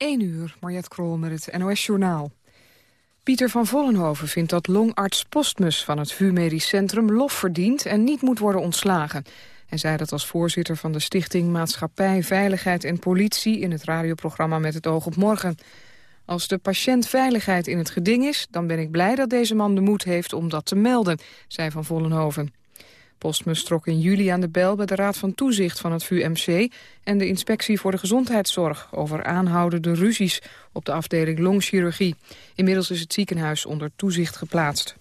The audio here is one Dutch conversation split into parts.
1 uur, Mariette Krol met het NOS Journaal. Pieter van Vollenhoven vindt dat longarts Postmus van het VU Medisch Centrum lof verdient en niet moet worden ontslagen. Hij zei dat als voorzitter van de stichting Maatschappij, Veiligheid en Politie in het radioprogramma Met het oog op morgen. Als de patiëntveiligheid in het geding is, dan ben ik blij dat deze man de moed heeft om dat te melden, zei Van Vollenhoven. Postmus trok in juli aan de bel bij de Raad van Toezicht van het VUMC... en de Inspectie voor de Gezondheidszorg over aanhoudende ruzies op de afdeling longchirurgie. Inmiddels is het ziekenhuis onder toezicht geplaatst.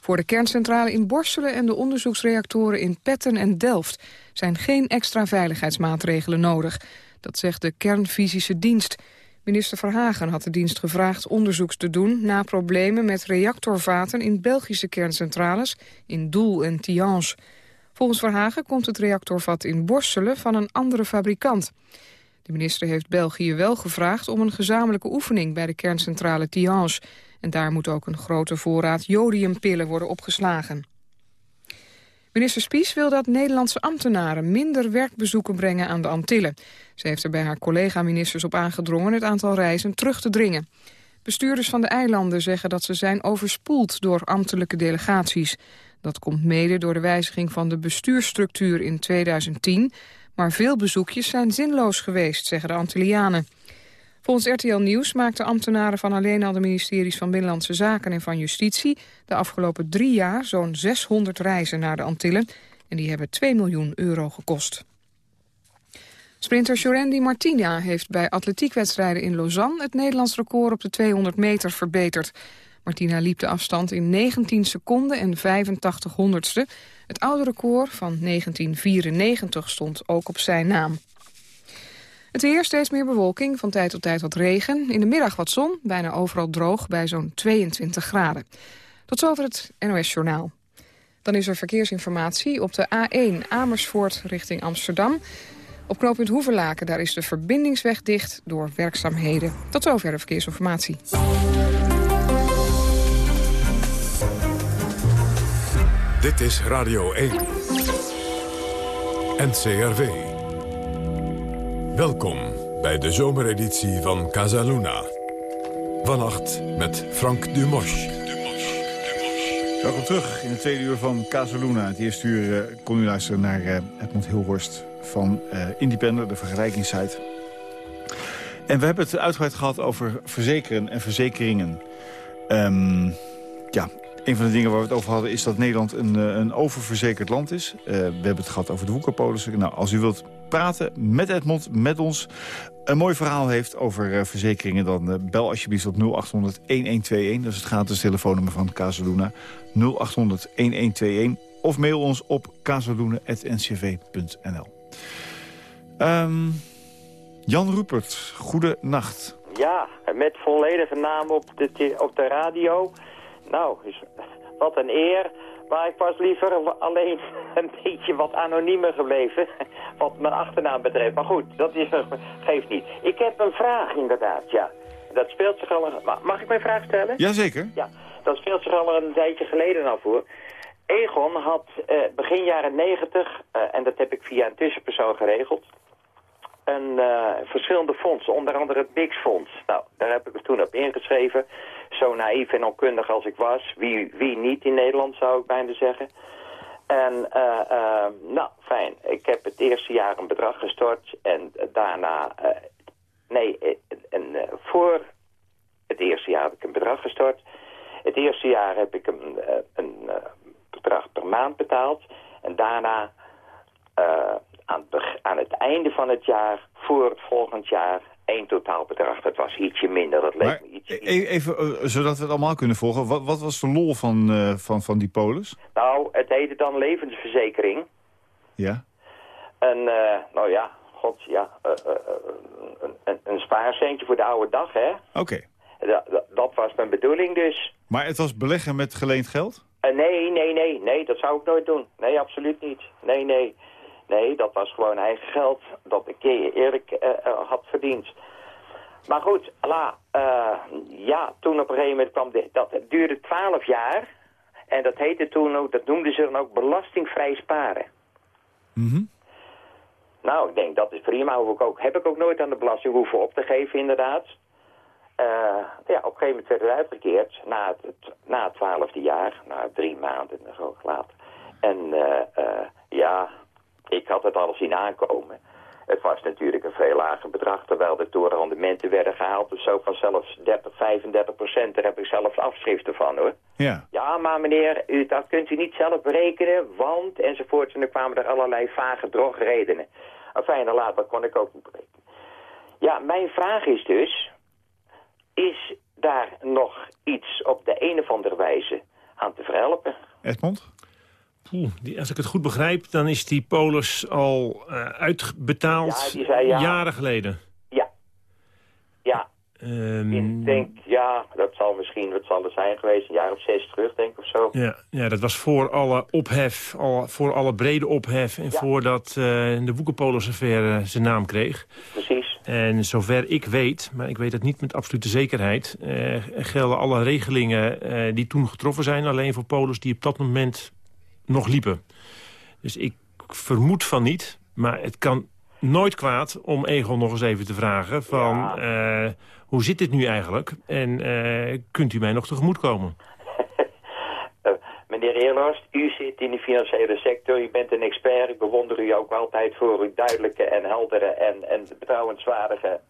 Voor de kerncentrale in Borselen en de onderzoeksreactoren in Petten en Delft... zijn geen extra veiligheidsmaatregelen nodig. Dat zegt de kernfysische dienst... Minister Verhagen had de dienst gevraagd onderzoeks te doen... na problemen met reactorvaten in Belgische kerncentrales... in Doel en Tihange. Volgens Verhagen komt het reactorvat in Borselen van een andere fabrikant. De minister heeft België wel gevraagd om een gezamenlijke oefening... bij de kerncentrale Tihange. En daar moet ook een grote voorraad jodiumpillen worden opgeslagen. Minister Spies wil dat Nederlandse ambtenaren minder werkbezoeken brengen aan de Antillen. Ze heeft er bij haar collega-ministers op aangedrongen het aantal reizen terug te dringen. Bestuurders van de eilanden zeggen dat ze zijn overspoeld door ambtelijke delegaties. Dat komt mede door de wijziging van de bestuursstructuur in 2010. Maar veel bezoekjes zijn zinloos geweest, zeggen de Antillianen. Volgens RTL Nieuws maakten ambtenaren van alleen al de ministeries van Binnenlandse Zaken en van Justitie de afgelopen drie jaar zo'n 600 reizen naar de Antillen en die hebben 2 miljoen euro gekost. Sprinter Jorendi Martina heeft bij atletiekwedstrijden in Lausanne het Nederlands record op de 200 meter verbeterd. Martina liep de afstand in 19 seconden en 85 honderdste. Het oude record van 1994 stond ook op zijn naam. Het weer, steeds meer bewolking, van tijd tot tijd wat regen. In de middag wat zon, bijna overal droog bij zo'n 22 graden. Tot zover het NOS Journaal. Dan is er verkeersinformatie op de A1 Amersfoort richting Amsterdam. Op knooppunt Hoeverlaken daar is de verbindingsweg dicht door werkzaamheden. Tot zover de verkeersinformatie. Dit is Radio 1. NCRV. Welkom bij de zomereditie van Casaluna. Vannacht met Frank Dumosch. Welkom terug in het tweede uur van Casaluna. Het eerste uur uh, kon u luisteren naar uh, Edmond Hilhorst van uh, de vergelijkingssite. En we hebben het uitgebreid gehad over verzekeren en verzekeringen. Um, ja, een van de dingen waar we het over hadden is dat Nederland een, een oververzekerd land is. We hebben het gehad over de woekerpolissen. Nou, als u wilt praten met Edmond, met ons, een mooi verhaal heeft over uh, verzekeringen... dan uh, bel alsjeblieft op 0800-1121. Dat is het gratis telefoonnummer van Casaluna. 0800-1121. Of mail ons op casaluna.ncv.nl. Um, Jan Rupert, goede nacht. Ja, met volledige naam op de, op de radio. Nou, wat een eer. Maar ik was liever alleen een beetje wat anoniemer gebleven, wat mijn achternaam betreft. Maar goed, dat is, geeft niet. Ik heb een vraag inderdaad, ja. Dat speelt zich al een... Mag ik mijn vraag stellen? Jazeker. Ja, dat speelt zich al een tijdje geleden al voor. Egon had uh, begin jaren negentig, uh, en dat heb ik via een tussenpersoon geregeld, een uh, verschillende fondsen, onder andere het Bix-fonds. Nou, daar heb ik me toen op ingeschreven. Zo naïef en onkundig als ik was. Wie, wie niet in Nederland, zou ik bijna zeggen. En, uh, nou, fijn. Ik heb het eerste jaar een bedrag gestort en daarna... nee, en, voor het eerste jaar heb ik een bedrag gestort. Het eerste jaar heb ik een, een bedrag per maand betaald. En daarna aan, aan het einde van het jaar, voor het volgend jaar, één totaalbedrag. Dat was ietsje minder, dat leek me iets... E- even, uh, zodat we het allemaal kunnen volgen. Wat, wat was de lol van, uh, van, van die polis? Nou, het heette dan levensverzekering. Ja. En, uh, nou ja, god, ja, een, een, een spaarcentje voor de oude dag, hè? Oké. Okay. Dat, dat was mijn bedoeling dus. Maar het was beleggen met geleend geld? nee, nee, nee, nee, dat zou ik nooit doen. Nee, absoluut niet. Nee, nee. Nee, dat was gewoon eigen geld dat ik eerlijk uh, uh, had verdiend. Maar goed, la, uh, ja, toen op een gegeven moment kwam dit, dat het duurde twaalf jaar. En dat heette toen ook, dat noemden ze dan ook belastingvrij sparen. Mm Nou, ik denk dat is prima. Hoef ik ook, heb ik ook nooit aan de belasting hoeven op te geven, inderdaad. Uh, ja, op een gegeven moment werd het uitgekeerd na het, na het twaalfde jaar, na drie maanden en zo later. En ja, ik had het al zien aankomen. Het was natuurlijk een veel lager bedrag, terwijl er toen rendementen werden gehaald. Dus zo van zelfs 30, 35 procent, daar heb ik zelfs afschriften van hoor. Ja. Ja, maar meneer, u, dat kunt u niet zelf berekenen, want enzovoort. En dan kwamen er allerlei vage drogredenen. Enfin, later kon ik ook niet berekenen. Ja, mijn vraag is dus, is daar nog iets op de een of andere wijze aan te verhelpen? Edmond? Poeh, die, als ik het goed begrijp, dan is die polis al uh, uitbetaald Ja, die zei ja. jaren geleden. Ja. Ja, Ehm, ik denk, ja, dat zal misschien, wat zal er zijn geweest, een jaar of zes terug, denk ik, of zo. ja, ja, dat was voor alle ophef, al, voor alle brede ophef... en Ja. voordat eh, de Woekerpolis-affaire zijn naam kreeg. Precies. En zover ik weet, maar ik weet het niet met absolute zekerheid... eh, gelden alle regelingen eh, die toen getroffen zijn... alleen voor polis die op dat moment nog liepen. Dus ik vermoed van niet, maar het kan nooit kwaad... om Egon nog eens even te vragen van... eh, hoe zit dit nu eigenlijk? En eh, kunt u mij nog tegemoet komen? Eh, meneer Eerhorst, u zit in de financiële sector, u bent een expert. Ik bewonder u ook altijd voor uw duidelijke en heldere en, en betrouwenswaardige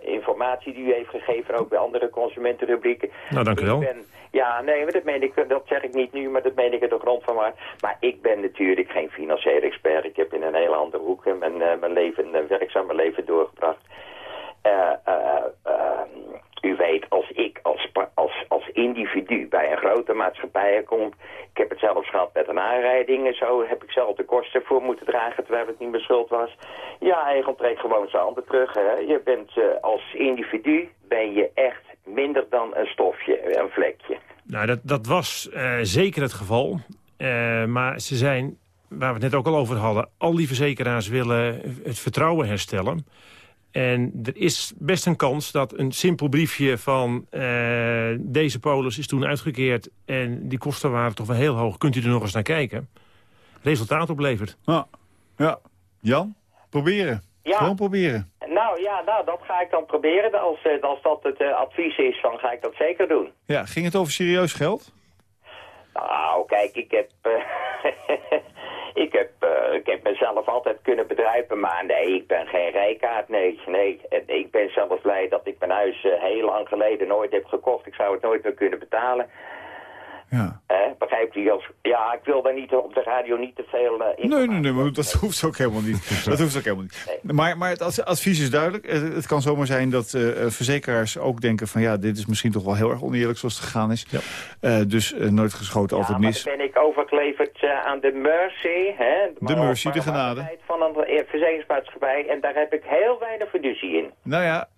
informatie die u heeft gegeven, ook bij andere consumentenrubrieken. Nou, dank u Ik wel. ben- ja, nee, dat, dat zeg ik niet nu, maar dat meen ik er de grond van maar. Maar ik ben natuurlijk geen financiële expert. Ik heb in een hele andere hoek eh, mijn, eh, mijn leven, een werkzame leven doorgebracht. Eh, eh, eh, u weet, als ik als, als, als individu bij een grote maatschappij kom... ik heb het zelfs gehad met een aanrijding en zo... heb ik zelf de kosten voor moeten dragen terwijl het niet mijn schuld was. Ja, Egon trekt gewoon zijn handen terug. Hè. Je bent eh, als individu ben je echt minder dan een stofje, een vlekje. Nou, dat, dat was eh, zeker het geval. Eh, maar ze zijn, waar we het net ook al over hadden... al die verzekeraars willen het vertrouwen herstellen. En er is best een kans dat een simpel briefje van... eh, deze polis is toen uitgekeerd en die kosten waren toch wel heel hoog. Kunt u er nog eens naar kijken? Resultaat oplevert. Ja. ja. Jan, proberen. Ja. Gewoon proberen. Nou ja, nou, dat ga ik dan proberen. Als, eh, als dat het eh, advies is, dan ga ik dat zeker doen. Ja, ging het over serieus geld? Nou, kijk, ik heb, eh, ik, heb, ik heb mezelf altijd kunnen bedrijven, maar nee, ik ben geen rijkaard, nee, nee. En ik ben zelfs blij dat ik mijn huis heel lang geleden nooit heb gekocht. Ik zou het nooit meer kunnen betalen. Ja. Hè, begrijpt u? Als, ja, ik wil daar niet op de radio niet te veel eh, Nee, nee, nee, maar dat hoeft ook helemaal niet. Dat hoeft ook helemaal niet. Maar, maar het ad- advies is duidelijk. Eh, Het kan zomaar zijn dat eh, verzekeraars ook denken van... ja, dit is misschien toch wel heel erg oneerlijk zoals het gegaan is. Ja. Eh, dus nooit geschoten, Ja, altijd maar mis. dan ben ik overgeleverd aan de Mercy. Hè, De Mercy, de genade. Van een verzekeringsmaatschappij. En daar heb ik heel weinig fiducie in. Nou ja,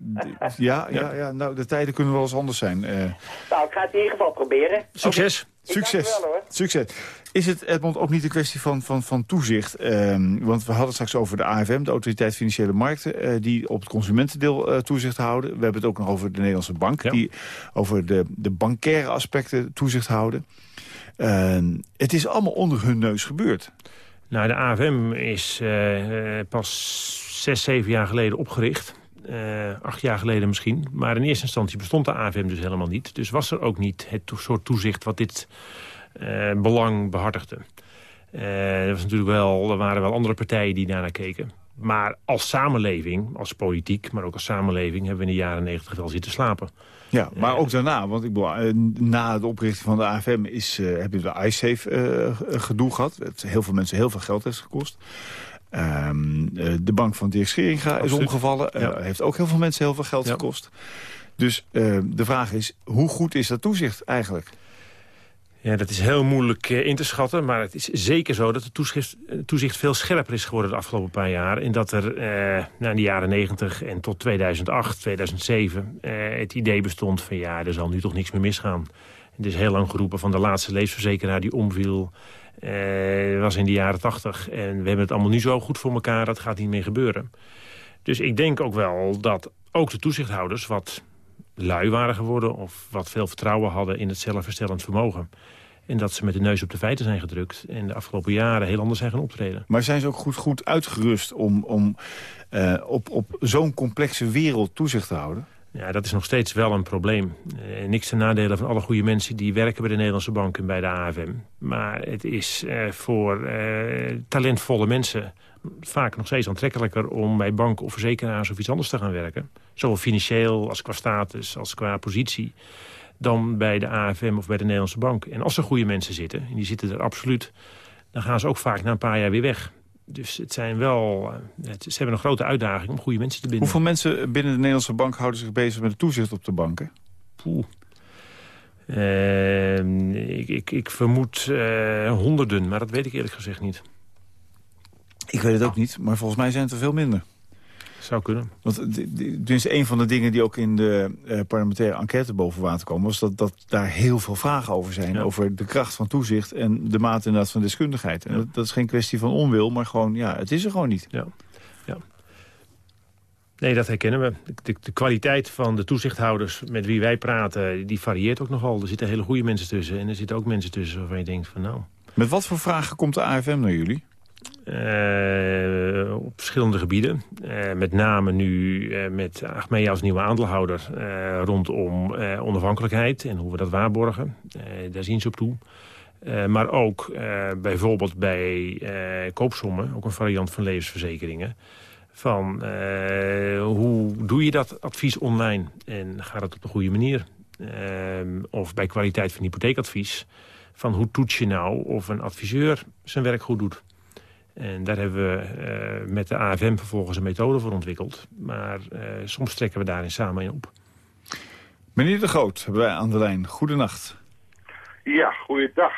ja, ja, ja, nou, de tijden kunnen wel eens anders zijn. Nou, ik ga het in ieder geval proberen. Succes! Succes. u wel, hoor. Succes. Is het, Edmond, ook niet een kwestie van, van, van toezicht? Ehm, want we hadden het straks over de AFM, de Autoriteit Financiële Markten... eh, die op het consumentendeel eh, toezicht houden. We hebben het ook nog over de Nederlandse Bank... Ja. die over de, de bankaire aspecten toezicht houden. Ehm, het is allemaal onder hun neus gebeurd. Nou, de AFM is eh, eh, pas zes, zeven jaar geleden opgericht. Eh, acht jaar geleden misschien. Maar in eerste instantie bestond de AFM dus helemaal niet. Dus was er ook niet het to- soort toezicht wat dit eh, belang behartigde. Eh, er, was natuurlijk wel, er waren wel andere partijen die daarnaar keken. Maar als samenleving, als politiek, maar ook als samenleving... hebben we in de jaren negentig wel zitten slapen. Ja, maar ook daarna, want ik bedoel, na de oprichting van de AFM is, heb je de iSafe gedoe gehad. Het heel veel mensen heel veel geld heeft gekost. Ehm, eh, de bank van Dirk Scheringa is omgevallen. Eh, Ja. heeft ook heel veel mensen heel veel geld Ja. gekost. Dus eh, de vraag is, hoe goed is dat toezicht eigenlijk? Ja, dat is heel moeilijk eh, in te schatten. Maar het is zeker zo dat het toezicht, eh, toezicht veel scherper is geworden de afgelopen paar jaar. En dat er eh, nou, in de jaren 90 en tot 2008, 2007 eh, het idee bestond van ja, er zal nu toch niks meer misgaan. Het is heel lang geroepen van de laatste leesverzekeraar die omviel. Eh, was in de jaren 80. En we hebben het allemaal nu zo goed voor elkaar, dat gaat niet meer gebeuren. Dus ik denk ook wel dat ook de toezichthouders wat lui waren geworden... of wat veel vertrouwen hadden in het zelfherstellend vermogen. En dat ze met de neus op de feiten zijn gedrukt. En de afgelopen jaren heel anders zijn gaan optreden. Maar zijn ze ook goed, goed uitgerust om, om uh, op, op zo'n complexe wereld toezicht te houden? Ja, dat is nog steeds wel een probleem. Uh, niks ten nadele van alle goede mensen die werken bij de Nederlandse Bank en bij de AFM. Maar het is uh, voor talentvolle mensen vaak nog steeds aantrekkelijker... om bij banken of verzekeraars of iets anders te gaan werken. Zowel financieel als qua status als qua positie dan bij de AFM of bij de Nederlandse Bank. En als er goede mensen zitten, en die zitten er absoluut... dan gaan ze ook vaak na een paar jaar weer weg. Dus het zijn wel, eh, ze hebben een grote uitdaging om goede mensen te binden. Hoeveel mensen binnen de Nederlandse bank houden zich bezig met het toezicht op de banken? Poeh. Uh, ik, ik, ik, vermoed uh, honderden, maar dat weet ik eerlijk gezegd niet. Ik weet het ook niet, maar volgens mij zijn het er veel minder. Zou kunnen. Want dus een van de dingen die ook in de uh, parlementaire enquête boven water komen... was dat, dat daar heel veel vragen over zijn. Over de kracht van toezicht en de mate inderdaad van deskundigheid. En dat, dat, is geen kwestie van onwil, maar gewoon, ja, het is er gewoon niet. Ja. ja. Nee, dat herkennen we. De, de, kwaliteit van de toezichthouders met wie wij praten... die varieert ook nogal. Er zitten hele goede mensen tussen. En er zitten ook mensen tussen waarvan je denkt van nou... Met wat voor vragen komt de AFM naar jullie? Uh, op verschillende gebieden. Uh, met name nu uh, met Achmea als nieuwe aandeelhouder rondom onafhankelijkheid en hoe we dat waarborgen. daar zien ze op toe. maar ook bijvoorbeeld bij koopsommen, ook een variant van levensverzekeringen. Van hoe doe je dat advies online en gaat het op de goede manier? of bij kwaliteit van hypotheekadvies. Van hoe toets je nou of een adviseur zijn werk goed doet? En daar hebben we uh, met de AFM vervolgens een methode voor ontwikkeld. Maar uh, soms trekken we daarin samen in op. Meneer De Groot, hebben wij aan de lijn. Goedenacht. Ja, goeiedag.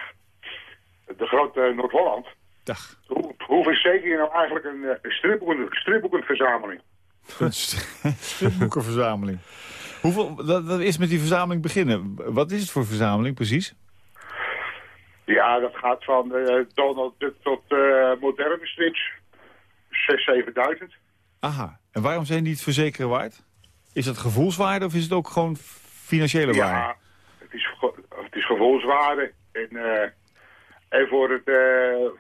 De Grote Noord-Holland. Dag. Hoe, hoe verzeker je nou eigenlijk een, stripboeken, stripboekenverzameling? Een stripboekenverzameling. Hoeveel, dat, dat is met die verzameling beginnen. Wat is het voor verzameling precies? Ja, dat gaat van uh, Donald Duck tot uh, moderne strips. 6.000, 7.000. Aha. En waarom zijn die het verzekeren waard? Is het gevoelswaarde of is het ook gewoon financiële waarde? Ja, het is, het is gevoelswaarde. En, uh, en voor het...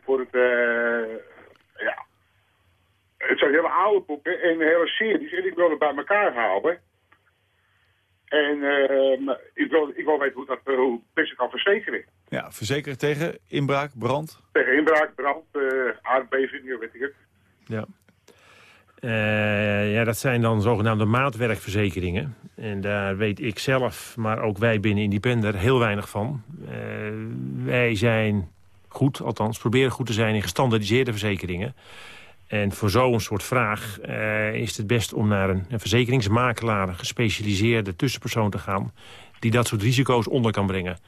voor het ja. Het zijn hele oude boeken en hele series. En ik wil het bij elkaar houden. En uh, ik, wil, ik wil weten hoe, dat, hoe best kan verzekeren. Ja, verzekeren tegen inbraak, brand? Tegen inbraak, brand, uh, aardbevingen, weet ik het. Ja. Uh, ja, dat zijn dan zogenaamde maatwerkverzekeringen. En daar weet ik zelf, maar ook wij binnen Independer, heel weinig van. Uh, wij zijn goed, althans proberen goed te zijn in gestandardiseerde verzekeringen. En voor zo'n soort vraag uh, is het best om naar een, een, verzekeringsmakelaar... een gespecialiseerde tussenpersoon te gaan... die dat soort risico's onder kan brengen.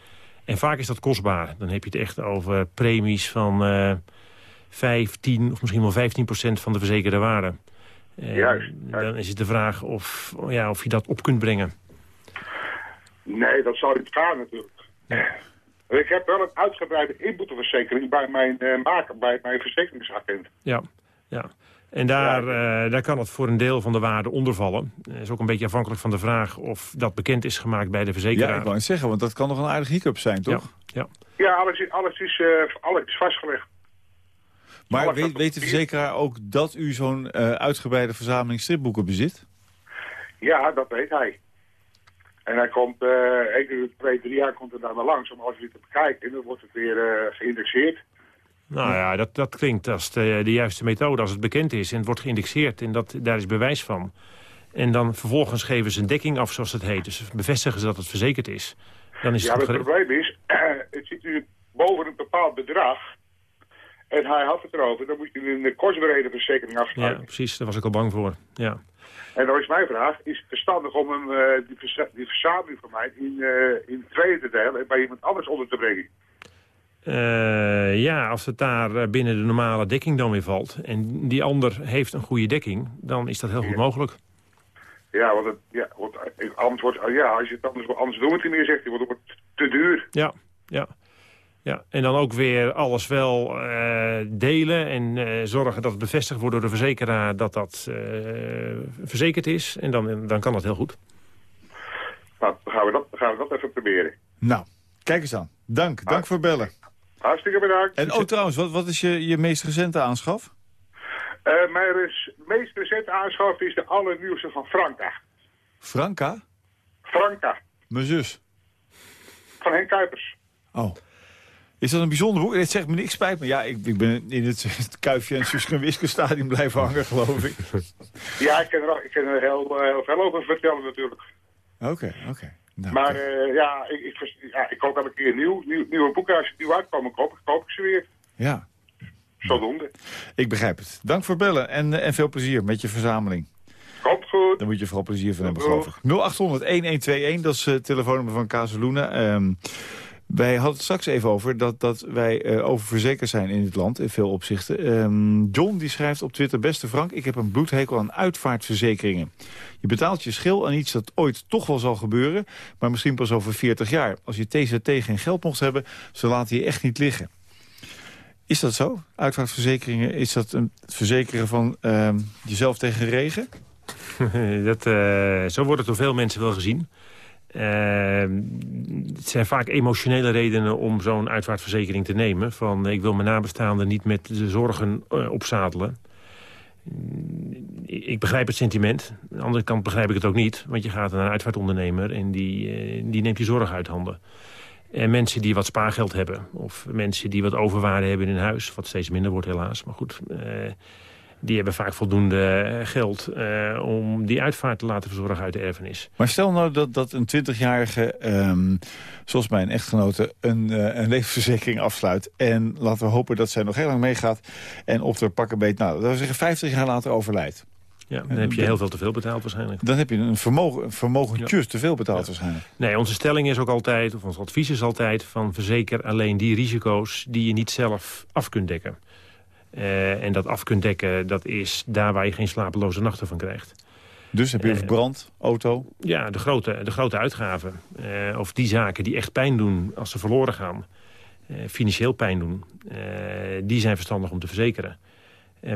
En vaak is dat kostbaar. Dan heb je het echt over premies van uh, 5, 10 of misschien wel 15 procent van de verzekerde waarde. Uh, juist, Dan is het de vraag of, ja, of je dat op kunt brengen. Nee, dat zou niet gaan natuurlijk. Ja. Ik heb wel een uitgebreide inboeteverzekering bij mijn uh, maker, bij mijn verzekeringsagent. Ja, ja. En daar, ja. uh, daar kan het voor een deel van de waarde ondervallen. Dat is ook een beetje afhankelijk van de vraag of dat bekend is gemaakt bij de verzekeraar. Ja, ik wou het zeggen, want dat kan nog een aardig hiccup zijn, toch? Ja, ja. ja alles, is, alles, is, uh, alles is vastgelegd. Maar alles weet, weet de verzekeraar ook dat u zo'n uh, uitgebreide verzameling stripboeken bezit? Ja, dat weet hij. En hij komt, één keer twee, drie jaar komt er daar maar langs om alles weer te bekijken. En dan wordt het weer geïndexeerd. Nou ja, dat, dat klinkt als de, de, juiste methode als het bekend is. En het wordt geïndexeerd en dat, daar is bewijs van. En dan vervolgens geven ze een dekking af, zoals het heet. Dus bevestigen ze dat het verzekerd is. Dan is ja, het, het probleem is, het zit nu boven een bepaald bedrag. En hij had het erover, dan moet je een kostbereden verzekering afsluiten. Ja, precies, daar was ik al bang voor. Ja. En dan is mijn vraag, is het verstandig om hem, uh, die, verza die verzameling van mij in, uh, in tweeën te delen en bij iemand anders onder te brengen? Uh, ja, als het daar binnen de normale dekking dan weer valt... en die ander heeft een goede dekking, dan is dat heel goed ja. mogelijk. Ja, want, het, ja, want anders wordt, ja, als je het anders, anders doen het niet meer, zegt hij, want het wordt te duur. Ja, ja. ja. En dan ook weer alles wel uh, delen en uh, zorgen dat het bevestigd wordt door de verzekeraar... dat dat verzekerd is. En dan, dan kan dat heel goed. Nou, dan gaan we dat, gaan we dat even proberen. Nou, kijk eens aan. Dank, dank voor bellen. Hartstikke bedankt. En oh, trouwens, wat, wat is je, je meest recente aanschaf? Uh, mijn res meest recente aanschaf is de allernieuwste van Franka. Franka? Franka. Mijn zus. Van Henk Kuipers. Oh. Is dat een bijzonder boek? Het zegt me niks, spijt me. Ja, ik, ik ben in het, het Kuifje en Suske stadion blijven hangen, geloof ik. Ja, ik kan er, ik kan er heel, heel veel over vertellen natuurlijk. Oké, oké. Nou, maar uh, ja, ik, ik, ja, ik koop elke keer nieuw, nieuw, nieuwe boeken. Als ze nieuw uitkomen, koop, koop ik ze weer. Ja. Zodoende. Ik begrijp het. Dank voor bellen en, en veel plezier met je verzameling. Komt goed. Daar moet je vooral plezier van hebben, geloof ik. 0800-1121, dat is het telefoonnummer van Casaluna. Um, wij hadden het straks even over dat, dat wij uh, oververzekerd zijn in het land, in veel opzichten. Um, John die schrijft op Twitter, beste Frank, ik heb een bloedhekel aan uitvaartverzekeringen. Je betaalt je schil aan iets dat ooit toch wel zal gebeuren, maar misschien pas over 40 jaar. Als je TZT geen geld mocht hebben, ze laten je echt niet liggen. Is dat zo? Uitvaartverzekeringen, is dat een verzekeren van uh, jezelf tegen regen? dat, uh, zo wordt het door veel mensen wel gezien. Uh, het zijn vaak emotionele redenen om zo'n uitvaartverzekering te nemen. Van ik wil mijn nabestaanden niet met de zorgen uh, opzadelen. Ik begrijp het sentiment. Aan de andere kant begrijp ik het ook niet. Want je gaat naar een uitvaartondernemer en die, uh, die neemt je zorg uit handen. En mensen die wat spaargeld hebben. Of mensen die wat overwaarde hebben in hun huis. Wat steeds minder wordt helaas. Maar goed, uh, die hebben vaak voldoende geld uh, om die uitvaart te laten verzorgen uit de erfenis. Maar stel nou dat, dat een 20-jarige, um, zoals mijn echtgenote, een, uh, een levensverzekering afsluit. En laten we hopen dat zij nog heel lang meegaat. En op de pakken beet, nou, dat we zeggen 50 jaar later overlijdt. Ja, dan heb je heel veel te veel betaald waarschijnlijk. Dan heb je een vermogen, een vermogentjes ja. te veel betaald ja. waarschijnlijk. Nee, onze stelling is ook altijd, of ons advies is altijd... van verzeker alleen die risico's die je niet zelf af kunt dekken. Uh, en dat af kunt dekken, dat is daar waar je geen slapeloze nachten van krijgt. Dus heb je uh, brand, auto? Ja, de grote, de grote uitgaven. Uh, of die zaken die echt pijn doen als ze verloren gaan. financieel pijn doen. die zijn verstandig om te verzekeren.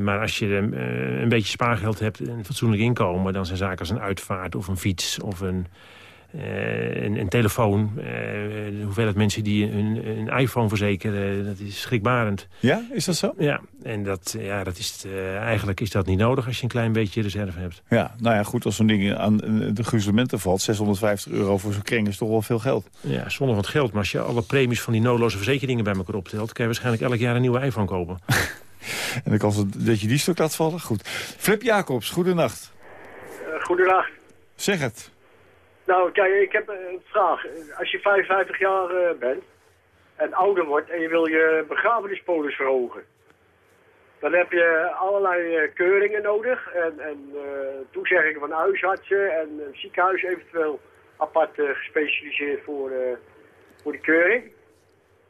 maar als je een beetje spaargeld hebt en een fatsoenlijk inkomen... dan zijn zaken als een uitvaart of een fiets of een... Uh, een, een, telefoon. Uh, de hoeveelheid mensen die een, een iPhone verzekeren, dat is schrikbarend. Ja, is dat zo? Ja, en dat, ja, dat is, uh, eigenlijk is dat niet nodig als je een klein beetje reserve hebt. Ja, nou ja, goed, als zo'n ding aan de gruzelementen valt, 650 euro voor zo'n kring is toch wel veel geld. Ja, zonder wat geld, maar als je alle premies van die noodloze verzekeringen bij elkaar optelt, kan je waarschijnlijk elk jaar een nieuwe iPhone kopen. en dan kan dat je die stuk laat vallen. Goed. Flip Jacobs, goedenacht. goedenacht. Zeg het. Nou, kijk, ik heb een vraag. Als je 55 jaar uh, bent en ouder wordt en je wil je begrafenispolis verhogen, dan heb je allerlei uh, keuringen nodig en, en uh, toezeggingen van huisartsen en een ziekenhuis eventueel apart gespecialiseerd voor, voor die keuring.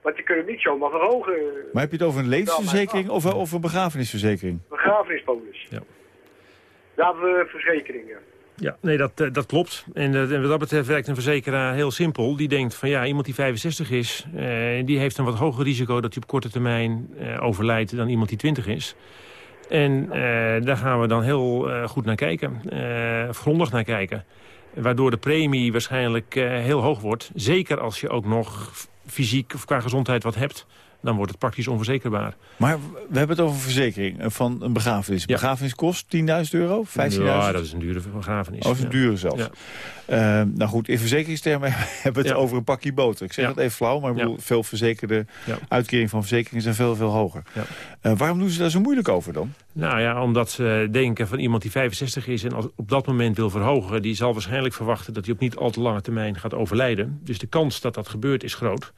Want je kunt het niet zomaar verhogen. Maar heb je het over een levensverzekering of, of een begrafenisverzekering? Begrafenispolis. Ja. Daar hebben we verzekeringen. Ja, nee, dat, uh, dat klopt. En, uh, en wat dat betreft werkt een verzekeraar heel simpel. Die denkt van ja, iemand die 65 is, uh, die heeft een wat hoger risico dat hij op korte termijn overlijdt dan iemand die 20 is. En daar gaan we dan heel goed naar kijken, grondig naar kijken. Waardoor de premie waarschijnlijk heel hoog wordt. Zeker als je ook nog fysiek of qua gezondheid wat hebt dan wordt het praktisch onverzekerbaar. Maar we hebben het over verzekering van een begrafenis. Ja. Begrafenis kost 10.000 euro? 15.000? Ja, dat is een dure begrafenis. Oh, dat is een dure zelfs. Ja. Uh, nou goed, in verzekeringstermen hebben we het over een pakje boter. Ik zeg het even flauw, maar ik bedoel, veel verzekerde uitkering van verzekeringen zijn veel, veel hoger. Uh, waarom doen ze daar zo moeilijk over dan? Nou ja, omdat ze denken van iemand die 65 is en op dat moment wil verhogen... die zal waarschijnlijk verwachten dat hij op niet al te lange termijn gaat overlijden. Dus de kans dat dat gebeurt is groot.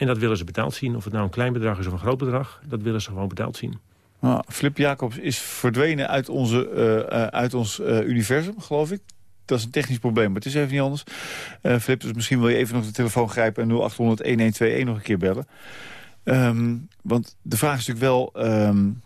En dat willen ze betaald zien. Of het nou een klein bedrag is of een groot bedrag, dat willen ze gewoon betaald zien. Nou, Flip Jacobs is verdwenen uit, onze, uh, uit ons uh, universum, geloof ik. Dat is een technisch probleem, maar het is even niet anders. Flip, dus misschien wil je even nog de telefoon grijpen... en 0800-1121 nog een keer bellen. Um, want de vraag is natuurlijk wel... Um,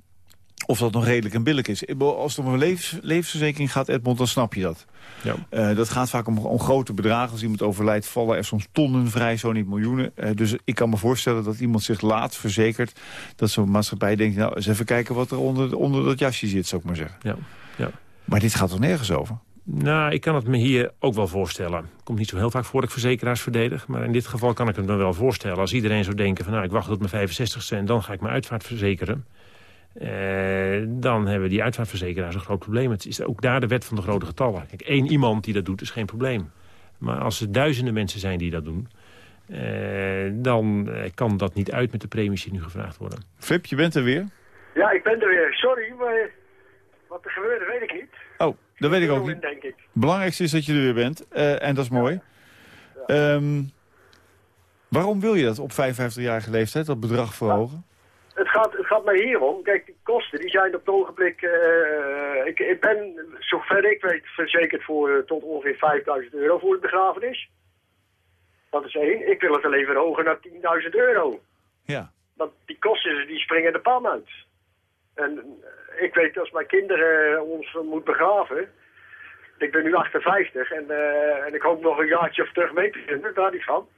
of dat nog redelijk en billig is. Als het om een levens, levensverzekering gaat, Edmond, dan snap je dat. Ja. Uh, dat gaat vaak om, om, grote bedragen. Als iemand overlijdt, vallen er soms tonnen vrij, zo niet miljoenen. Uh, dus ik kan me voorstellen dat iemand zich laat verzekert... dat zo'n maatschappij denkt, nou, eens even kijken wat er onder, onder dat jasje zit, zou ik maar zeggen. Ja. Ja. Maar dit gaat toch nergens over? Nou, ik kan het me hier ook wel voorstellen. Het komt niet zo heel vaak voor dat ik verzekeraars verdedig. Maar in dit geval kan ik het me wel voorstellen. Als iedereen zou denken van nou, ik wacht tot mijn 65ste... en dan ga ik mijn uitvaart verzekeren. Eh, dan hebben die uitvaartverzekeraars een groot probleem. Het is ook daar de wet van de grote getallen. Kijk, één iemand die dat doet is geen probleem. Maar als er duizenden mensen zijn die dat doen... Eh, dan eh, kan dat niet uit met de premies die nu gevraagd worden. Flip, je bent er weer? Ja, ik ben er weer. Sorry, maar wat er gebeurde weet ik niet. Oh, dat weet ik ook niet. denk ik. Belangrijkste is dat je er weer bent. eh, en dat is mooi. Ehm, waarom wil je dat op 55-jarige leeftijd, dat bedrag verhogen? Het gaat, gaat mij hier om. Kijk, die kosten die zijn op het ogenblik... eh, ik, ik ben, zover ik weet, verzekerd voor eh, tot ongeveer 5000 euro voor de begrafenis. Dat is één. Ik wil het alleen verhogen naar 10.000 euro. Ja. Want die kosten die springen de pan uit. En eh, ik weet als mijn kinderen ons moet begraven... Ik ben nu 58 en, en ik hoop nog een jaartje of terug mee te vinden, daar niet van.